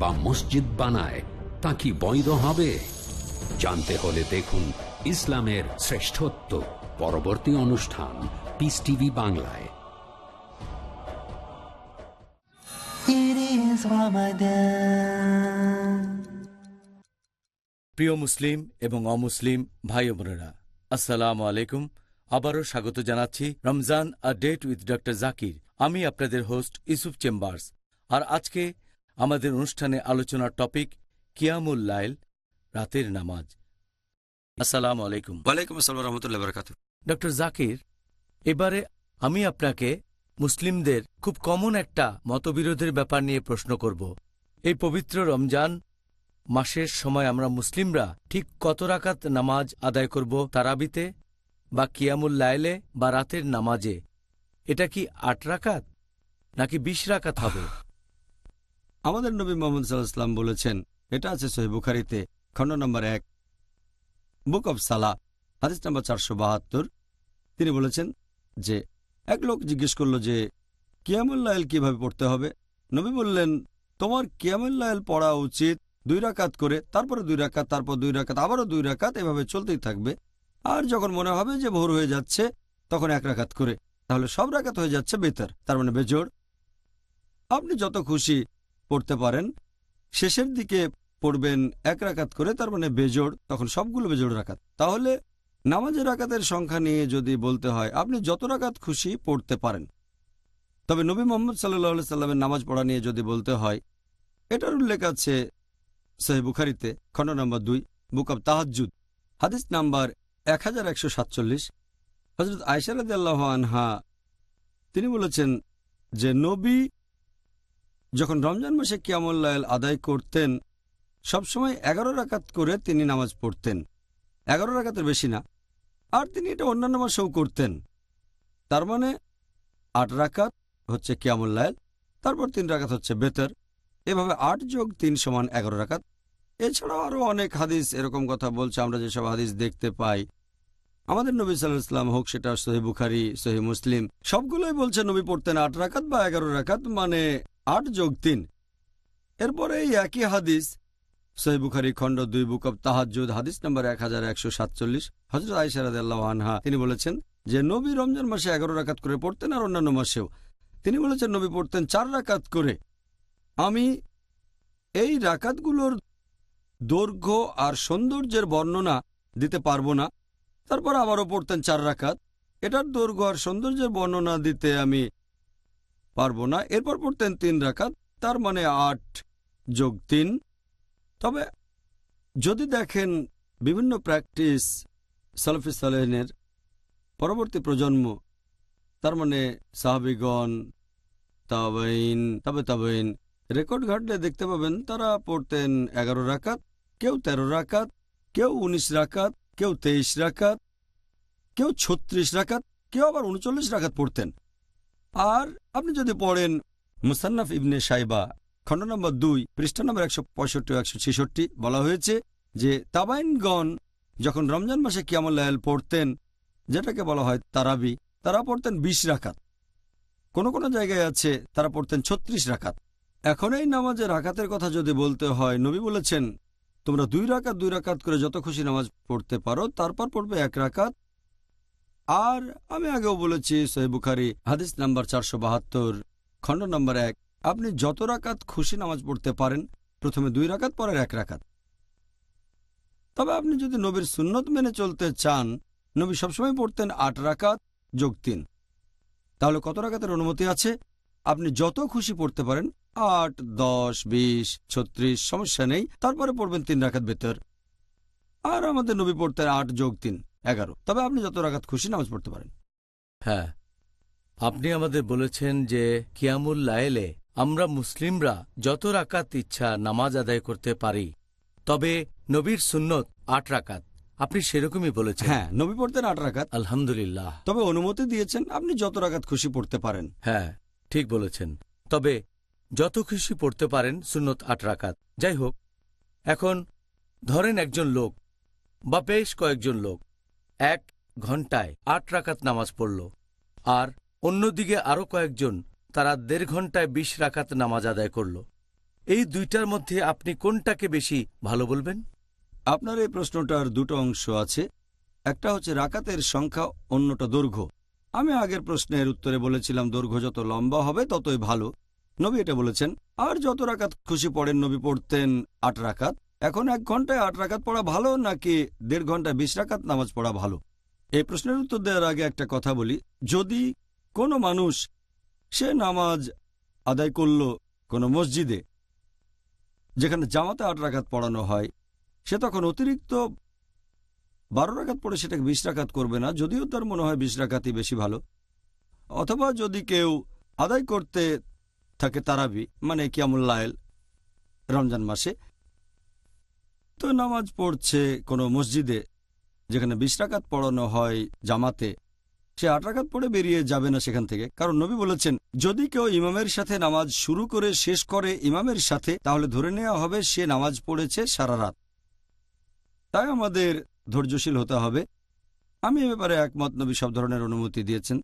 বা মসজিদ বানায় তা কি বৈধ হবে? জানতে হলে দেখুন ইসলামের শ্রেষ্ঠত্ব পরবর্তী অনুষ্ঠান পিস টিভি বাংলায়.
প্রিয় মুসলিম এবং অমুসলিম ভাই বোনেরা আসসালামু আলাইকুম। আবারও স্বাগত জানাচ্ছি Ramzan a date with doctor Zakir. আমি আপনাদের হোস্ট ইসুফ চেম্বার্স। আর আজকে আমাদের অনুষ্ঠানে আলোচনার টপিক কিয়ামুল লাইল রাতের নামাজ। আসসালাম আলাইকুম।
ওয়ালাইকুম আসসালাম রহমতুল্লাহ বরকাত
ডক্টর জাকির এবারে আমি আপনাকে মুসলিমদের খুব কমন একটা মতবিরোধের ব্যাপার নিয়ে প্রশ্ন করব। এই পবিত্র রমজান মাসের সময় আমরা মুসলিমরা ঠিক কত রাকাত নামাজ আদায় করব তারাবিতে বা কিয়ামুল লাইলে বা রাতের নামাজে? এটা কি আট রাকাত নাকি বিশ রাকাত হবে?
আমাদের নবী মোহাম্মদ সাল্লাহাম বলেছেন, এটা আছে সহি বুখারিতে, খণ্ড নম্বর এক, বুক অব সালা হাদিস নম্বর চারশো বাহাত্তর। তিনি বলেছেন যে, এক লোক জিজ্ঞেস করল যে কিয়ামুল্লাহল কীভাবে পড়তে হবে? নবী বললেন, তোমার কিয়ামুল্লাহল পড়া উচিত দুই রাকাত করে, তারপরে দুই রাকাত, তারপর দুই রাকাত, আবারও দুই রাকাত, এভাবে চলতেই থাকবে। আর যখন মনে হবে যে ভোর হয়ে যাচ্ছে, তখন এক রাকাত করে। তাহলে সব রাকাত হয়ে যাচ্ছে বেতার, তার মানে বেজোড়। আপনি যত খুশি পড়তে পারেন। শেষের দিকে পড়বেন এক রাকাত করে, তার মানে বেজোড়, তখন সবগুলো বেজোড় রাকাত। তাহলে নামাজের রাকাতের সংখ্যা নিয়ে যদি বলতে হয়, আপনি যত রাকাত খুশি পড়তে পারেন। তবে নবী মোহাম্মদ সাল্লাহ সাল্লামের নামাজ পড়া নিয়ে যদি বলতে হয়, এটার উল্লেখ আছে সহি বুখারিতে, খণ্ড নম্বর দুই, বুক অব তাহাজুদ হাদিস নাম্বার এক হাজার একশো সাতচল্লিশ। হজরত আয়সারদ আনহা, তিনি বলেছেন যে, নবী যখন রমজান মাসে কিয়ামুল্লাহ আদায় করতেন, সবসময় এগারো রাকাত করে তিনি নামাজ পড়তেন। এগারো রাকাতের বেশি না। আর তিনি এটা অন্যান্য মাসেও করতেন। তার মানে আট রাকাত হচ্ছে কিয়ামুল্লাহ তারপর তিন রাকাত হচ্ছে বেতর। এভাবে আট যোগ তিন সমান এগারো রাকাত। এছাড়াও আরও অনেক হাদিস এরকম কথা বলছে, আমরা যেসব হাদিস দেখতে পাই। আমাদের নবী সাল্লাহ ইসলাম হোক, সেটা সহি বুখারি, সহি মুসলিম, সবগুলোই বলছে নবী পড়তেন আট রাকাত বা এগারো রাকাত মানে আট যোগ তিন। এরপরে এই একই হাদিস, সহি বুখারি খণ্ড দুই বুক অব তাহাজুদ হাদিস নম্বর এক হাজার একশো সাতচল্লিশ। হজরত আইসারাদ আনহা, তিনি বলেছেন যে, নবী রমজান মাসে এগারো রাকাত করে পড়তেন আর অন্যান্য মাসেও। তিনি বলেছেন, নবী পড়তেন চার রাকাত করে। আমি এই রাকাতগুলোর দৈর্ঘ্য আর সৌন্দর্যের বর্ণনা দিতে পারব না। তারপর আবারও পড়তেন চার রাকাত। এটার দৈর্ঘ্য আর সৌন্দর্যের বর্ণনা দিতে আমি পারব না। এরপর পড়তেন তিন রাকাত, তার মানে আট যোগ তিন। তবে যদি দেখেন বিভিন্ন প্র্যাকটিস সালফি সালেহিনের পরবর্তী প্রজন্ম, তার মানে সাহাবিগণ তাবাইন তবে তাবাইন রেকর্ড ঘাটলে দেখতে পাবেন তারা পড়তেন এগারো রাকাত, কেউ তেরো রাকাত, কেউ উনিশ রাকাত, কেউ তেইশ রাকাত, কেউ ছত্রিশ রাকাত, কেউ আবার উনচল্লিশ রাকাত পড়তেন। আর আপনি যদি পড়েন মুসান্নাফ ইবনে সাইবা খণ্ড নম্বর দুই, পৃষ্ঠা নম্বর একশো পঁয়ষট্টি, একশো ছেষট্টি, বলা হয়েছে যে তাবাইনগণ যখন রমজান মাসে কিয়ামুল্লাহল পড়তেন, যেটাকে বলা হয় তারাবি, তারা পড়তেন বিশ রাকাত। কোন কোন জায়গায় আছে তারা পড়তেন ছত্রিশ রাকাত। এখন এই নামাজের রাকাতের কথা যদি বলতে হয়, নবী বলেছেন, তোমরা দুই রাকাত দুই রাকাত করে যত খুশি নামাজ পড়তে পারো, তারপর পড়বে এক রাকাত আর আমি আগেও বলেছি বুখারি, হাদিস নাম্বার চারশো বাহাত্তর, খণ্ড নম্বর এক। আপনি যত রাকাত খুশি নামাজ পড়তে পারেন, প্রথমে দুই রাকাত, পরের এক রাকাত। তবে আপনি যদি নবীর সুন্নত মেনে চলতে চান, নবী সবসময় পড়তেন আট রাকাত যোগ তিন। তাহলে কত রাকাতের অনুমতি আছে? আপনি যত খুশি পড়তে পারেন, আট, দশ, বিশ, ছত্রিশ, সমস্যা নেই, তারপরে পড়বেন তিন রাখাত ভেতর। আর আমাদের নবী পড়তেন আট যোগ তিন। এগারো। তবে আপনি যত রাখাত খুশি নামাজ পড়তে পারেন।
হ্যাঁ। আপনি আমাদের বলেছেন যে কিয়ামুল লায়েলে আমরা মুসলিমরা যত রাকাত ইচ্ছা নামাজ আদায় করতে পারি তবে নবীর সুন্নত আট রাকাত। আপনি সেরকমই বলেছেন।
হ্যাঁ নবী পড়তেন আট রাকাত।
আলহামদুলিল্লাহ।
তবে অনুমতি দিয়েছেন আপনি যত রাখাত খুশি পড়তে পারেন।
হ্যাঁ ঠিক বলেছেন। তবে যত খুশি পড়তে পারেন সুন্নত আট রাকাত। যাই হোক এখন ধরেন একজন লোক বা বেশ কয়েকজন লোক এক ঘন্টায় আট রাকাত নামাজ পড়ল। আর অন্যদিকে আরও কয়েকজন তারা দেড় ঘন্টায় বিশ রাকাত নামাজ আদায় করল। এই দুইটার মধ্যে আপনি কোনটাকে বেশি ভালো বলবেন?
আপনার এই প্রশ্নটার দুটো অংশ আছে। একটা হচ্ছে রাকাতের সংখ্যা, অন্যটা দৈর্ঘ্য। আমি আগের প্রশ্নের উত্তরে বলেছিলাম, দৈর্ঘ্য যত লম্বা হবে ততই ভালো। নবী এটা বলেছেন, আর যত রাকাত খুশি পড়েন, নবী পড়তেন আট রাকাত। এখন এক ঘন্টায় আট রাকাত পড়া ভালো নাকি দেড় ঘন্টায় বিশ রাকাত নামাজ পড়া ভালো? এই প্রশ্নের উত্তর দেওয়ার আগে একটা কথা বলি। যদি কোনো মানুষ সে নামাজ আদায় করল কোনো মসজিদে, যেখানে জামাতে আট রাকাত পড়ানো হয়, সে তখন অতিরিক্ত বারো রাকাত পড়ে সেটাকে বিশ রাকাত করবে না, যদিও তার মনে হয় বিশ রাকাতই বেশি ভালো। অথবা যদি কেউ আদায় করতে থাকে তারাবি মানে কিয়ামুল্লায়েল রমজান মাসে তো নামাজ পড়ছে কোনো মসজিদে, যেখানে বিশ রাকাত পড়ানো হয় জামাতে। সে আট রাকাত পড়ে বেরিয়ে যাবে না সেখান থেকে। কারণ নবী বলেছেন, যদি কেউ ইমামের সাথে নামাজ শুরু করে শেষ করে ইমামের সাথে, তাহলে ধরে নেওয়া হবে সে নামাজ পড়েছে সারা রাত। তাই আমাদের ধৈর্যশীল হতে হবে। আমি এ ব্যাপারে একমত, নবী সব ধরনের অনুমতি দিয়েছেন।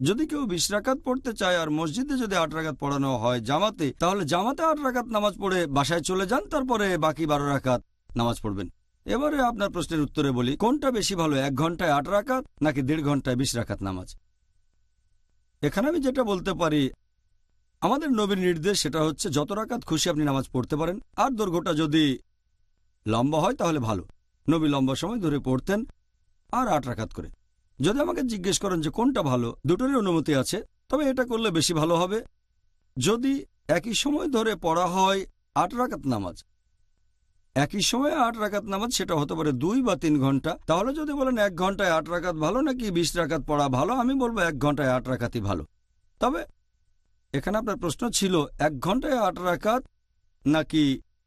যদি কেউ বিশ রাকাত পড়তে চায় আর মসজিদে যদি আট রাকাত পড়ানো হয় জামাতে, তাহলে জামাতে আট রাকাত নামাজ পড়ে বাসায় চলে যান, তারপরে বাকি বারো রাকাত নামাজ পড়বেন। এবারে আপনার প্রশ্নের উত্তরে বলি, কোনটা বেশি ভালো, এক ঘন্টায় আট রাকাত নাকি দেড় ঘন্টায় বিশ রাকাত নামাজ? এখানে আমি যেটা বলতে পারি, আমাদের নবীর নির্দেশ সেটা হচ্ছে যত রাকাত খুশি আপনি নামাজ পড়তে পারেন, আর দৈর্ঘ্যটা যদি লম্বা হয় তাহলে ভালো। নবী লম্বা সময় ধরে পড়তেন, আর আট রাকাত করে। যদি আমাকে জিজ্ঞেস করেন যে কোনটা ভালো, দুটোরই অনুমতি আছে, তবে এটা করলে বেশি ভালো হবে। যদি একই সময় ধরে পড়া হয় আট রাকাত নামাজ একই সময়ে আট রাকাত নামাজ, সেটা হতে পারে দুই বা তিন ঘণ্টা। তাহলে যদি বলেন এক ঘন্টায় আট রাকাত ভালো নাকি বিশ রাকাত পড়া ভালো, আমি বলব এক ঘন্টায় আট রাকাতই ভালো। তবে এখানে আপনার প্রশ্ন ছিল, এক ঘন্টায় আট রাকাত নাকি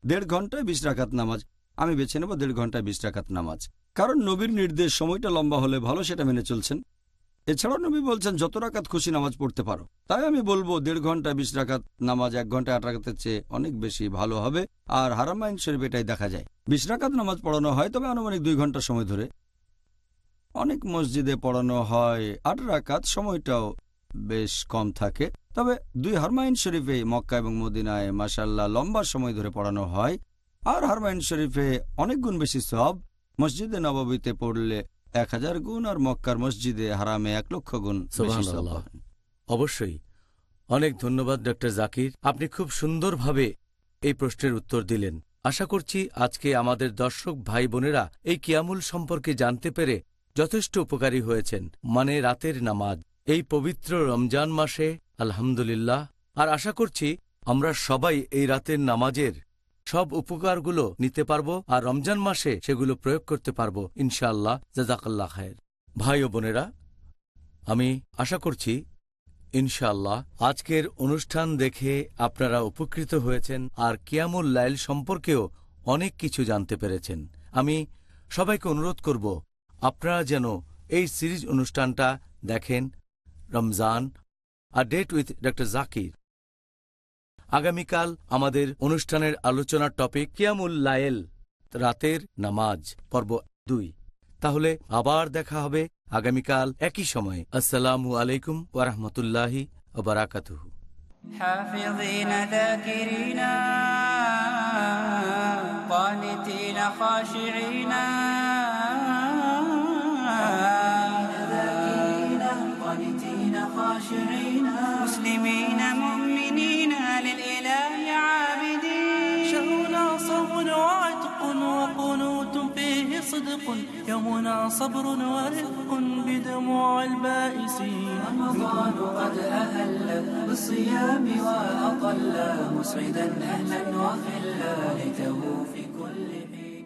দেড় ঘন্টায় বিশ রাকাত নামাজ? আমি বেছে নেব দেড় ঘন্টায় বিশ রাকাত নামাজ। কারণ নবীর নির্দেশ সময়টা লম্বা হলে ভালো, সেটা মেনে চলছেন। এছাড়াও নবী বলছেন, যত রাকাত খুশি নামাজ পড়তে পারো। তাই আমি বলব, দেড় ঘণ্টা বিশ রাকাত নামাজ, এক ঘণ্টা আট রাকাতের চেয়ে অনেক বেশি ভালো হবে। আর হারামাইন শরীফ এটাই দেখা যায়। বিশ রাকাত নামাজ পড়ানো হয়, তবে আনুমানিক দুই ঘণ্টা সময় ধরে। অনেক মসজিদে পড়ানো হয়, আট রাকাত সময়টাও বেশ কম থাকে। তবে দুই হারমাইন শরীফে মক্কা এবং মদিনায় মাসাল্লাহ লম্বা সময় ধরে পড়ানো হয়। আর হারমাইন শরীফে অনেক গুণ বেশি সব মসজিদে নবাবিতে পড়লে এক হাজার গুণ আর মক্কার মসজিদে হারামে এক লক্ষ গুণ।
অবশ্যই। অনেক ধন্যবাদ ডক্টর জাকির। আপনি খুব সুন্দরভাবে এই প্রশ্নের উত্তর দিলেন। আশা করছি আজকে আমাদের দর্শক ভাই বোনেরা এই কিয়ামুল সম্পর্কে জানতে পেরে যথেষ্ট উপকারী হয়েছেন। মানে রাতের নামাজ এই পবিত্র রমজান মাসে আলহামদুলিল্লাহ। আর আশা করছি আমরা সবাই এই রাতের নামাজের সব উপকারগুলো নিতে পারব আর রমজান মাসে সেগুলো প্রয়োগ করতে পারব, ইনশাআল্লাহ। জাজাকাল্লাহ খায়ের। ভাই ও বোনেরা, আমি আশা করছি, ইনশাআল্লাহ, আজকের অনুষ্ঠান দেখে আপনারা উপকৃত হয়েছেন আর কিয়ামুল লাইল সম্পর্কেও অনেক কিছু জানতে পেরেছেন। আমি সবাইকে অনুরোধ করব, আপনারা যেন এই সিরিজ অনুষ্ঠানটা দেখেন, রমজান, আর ডেট উইথ ডক্টর জাকির। আগামীকাল আমাদের অনুষ্ঠানের আলোচনার টপিক কিয়ামুল লায়েল রাতের নামাজ পর্ব দুই তাহলে আবার দেখা হবে আগামীকাল একই সময় আসসালামু আলাইকুম ওরহমতুল্লাহি ওবরাকাতুহু
حافظين ذاكرين قانتين خاشعين ذاكرين قانتين خاشعين مسلمين مؤمنين فيه صدق يومنا صبر ورفق بدموع البائسين رمضان قد أهل بالصيام وأطل مسعدا أهلا وخلا ليته في كل حين.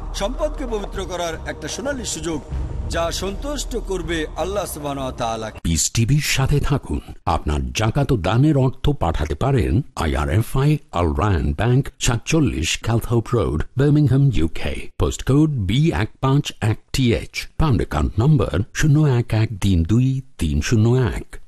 সম্পদকে পবিত্র করার একটা সোনালী সুযোগ যা সন্তুষ্ট করবে আল্লাহ
পিস টিভির সাথে থাকুন। আপনার জাকাত দানের অর্থ পাঠাতে পারেন আইআরএফআই আল রায়ন ব্যাংক সাতচল্লিশ Calthorpe road Birmingham UK post code B এক পাঁচ এক T H pound account number শূন্য এক এক তিন দুই তিন শূন্য এক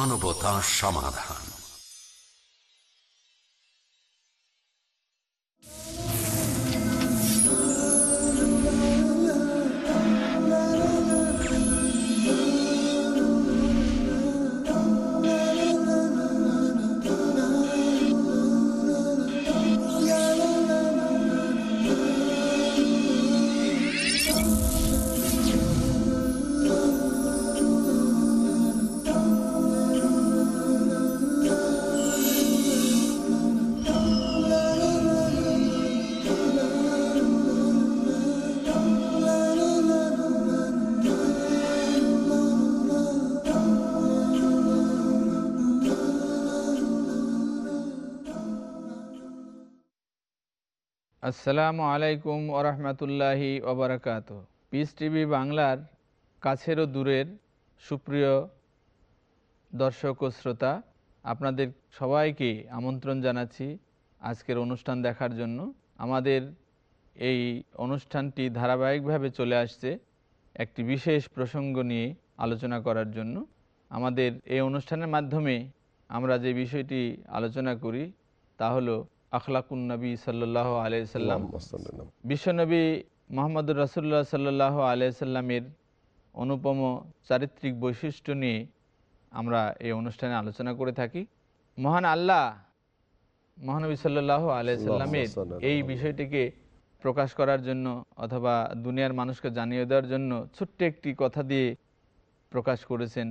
মানবতার সমাধান।
আসসালামু আলাইকুম ওরহমতুল্লাহি ওবরাকাত। পিস টিভি বাংলার কাছের ও দূরের সুপ্রিয় দর্শক ও শ্রোতা, আপনাদের সবাইকে আমন্ত্রণ জানাচ্ছি আজকের অনুষ্ঠান দেখার জন্য। আমাদের এই অনুষ্ঠানটি ধারাবাহিকভাবে চলে আসছে একটি বিশেষ প্রসঙ্গ নিয়ে আলোচনা করার জন্য। আমাদের এই অনুষ্ঠানের মাধ্যমে আমরা যে বিষয়টি আলোচনা করি তা হলো আখলাকুন নবী সাল্লাহ আলিয়াল্লাম বিশ্বনবী মোহাম্মদুর রাসুল্লাহ সাল্লাহ আলিয়াল্লামের অনুপম চারিত্রিক বৈশিষ্ট্য নিয়ে আমরা এই অনুষ্ঠানে আলোচনা করে থাকি। মহান আল্লাহ মহানবী সাল্লাহ আলিয়াল্লামের এই বিষয়টিকে প্রকাশ করার জন্য অথবা দুনিয়ার মানুষকে জানিয়ে দেওয়ার জন্য ছোট্ট একটি কথা দিয়ে প্রকাশ করেছেন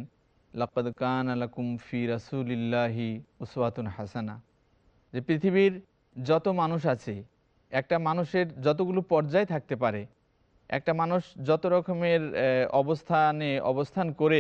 লাকাদ কান আলাকুম ফি রাসুলিল্লাহি উসওয়াতুন হাসানা। যে পৃথিবীর যত মানুষ আছে, একটা মানুষের যতগুলো পর্যায় থাকতে পারে, একটা মানুষ যত রকমের অবস্থানে অবস্থান করে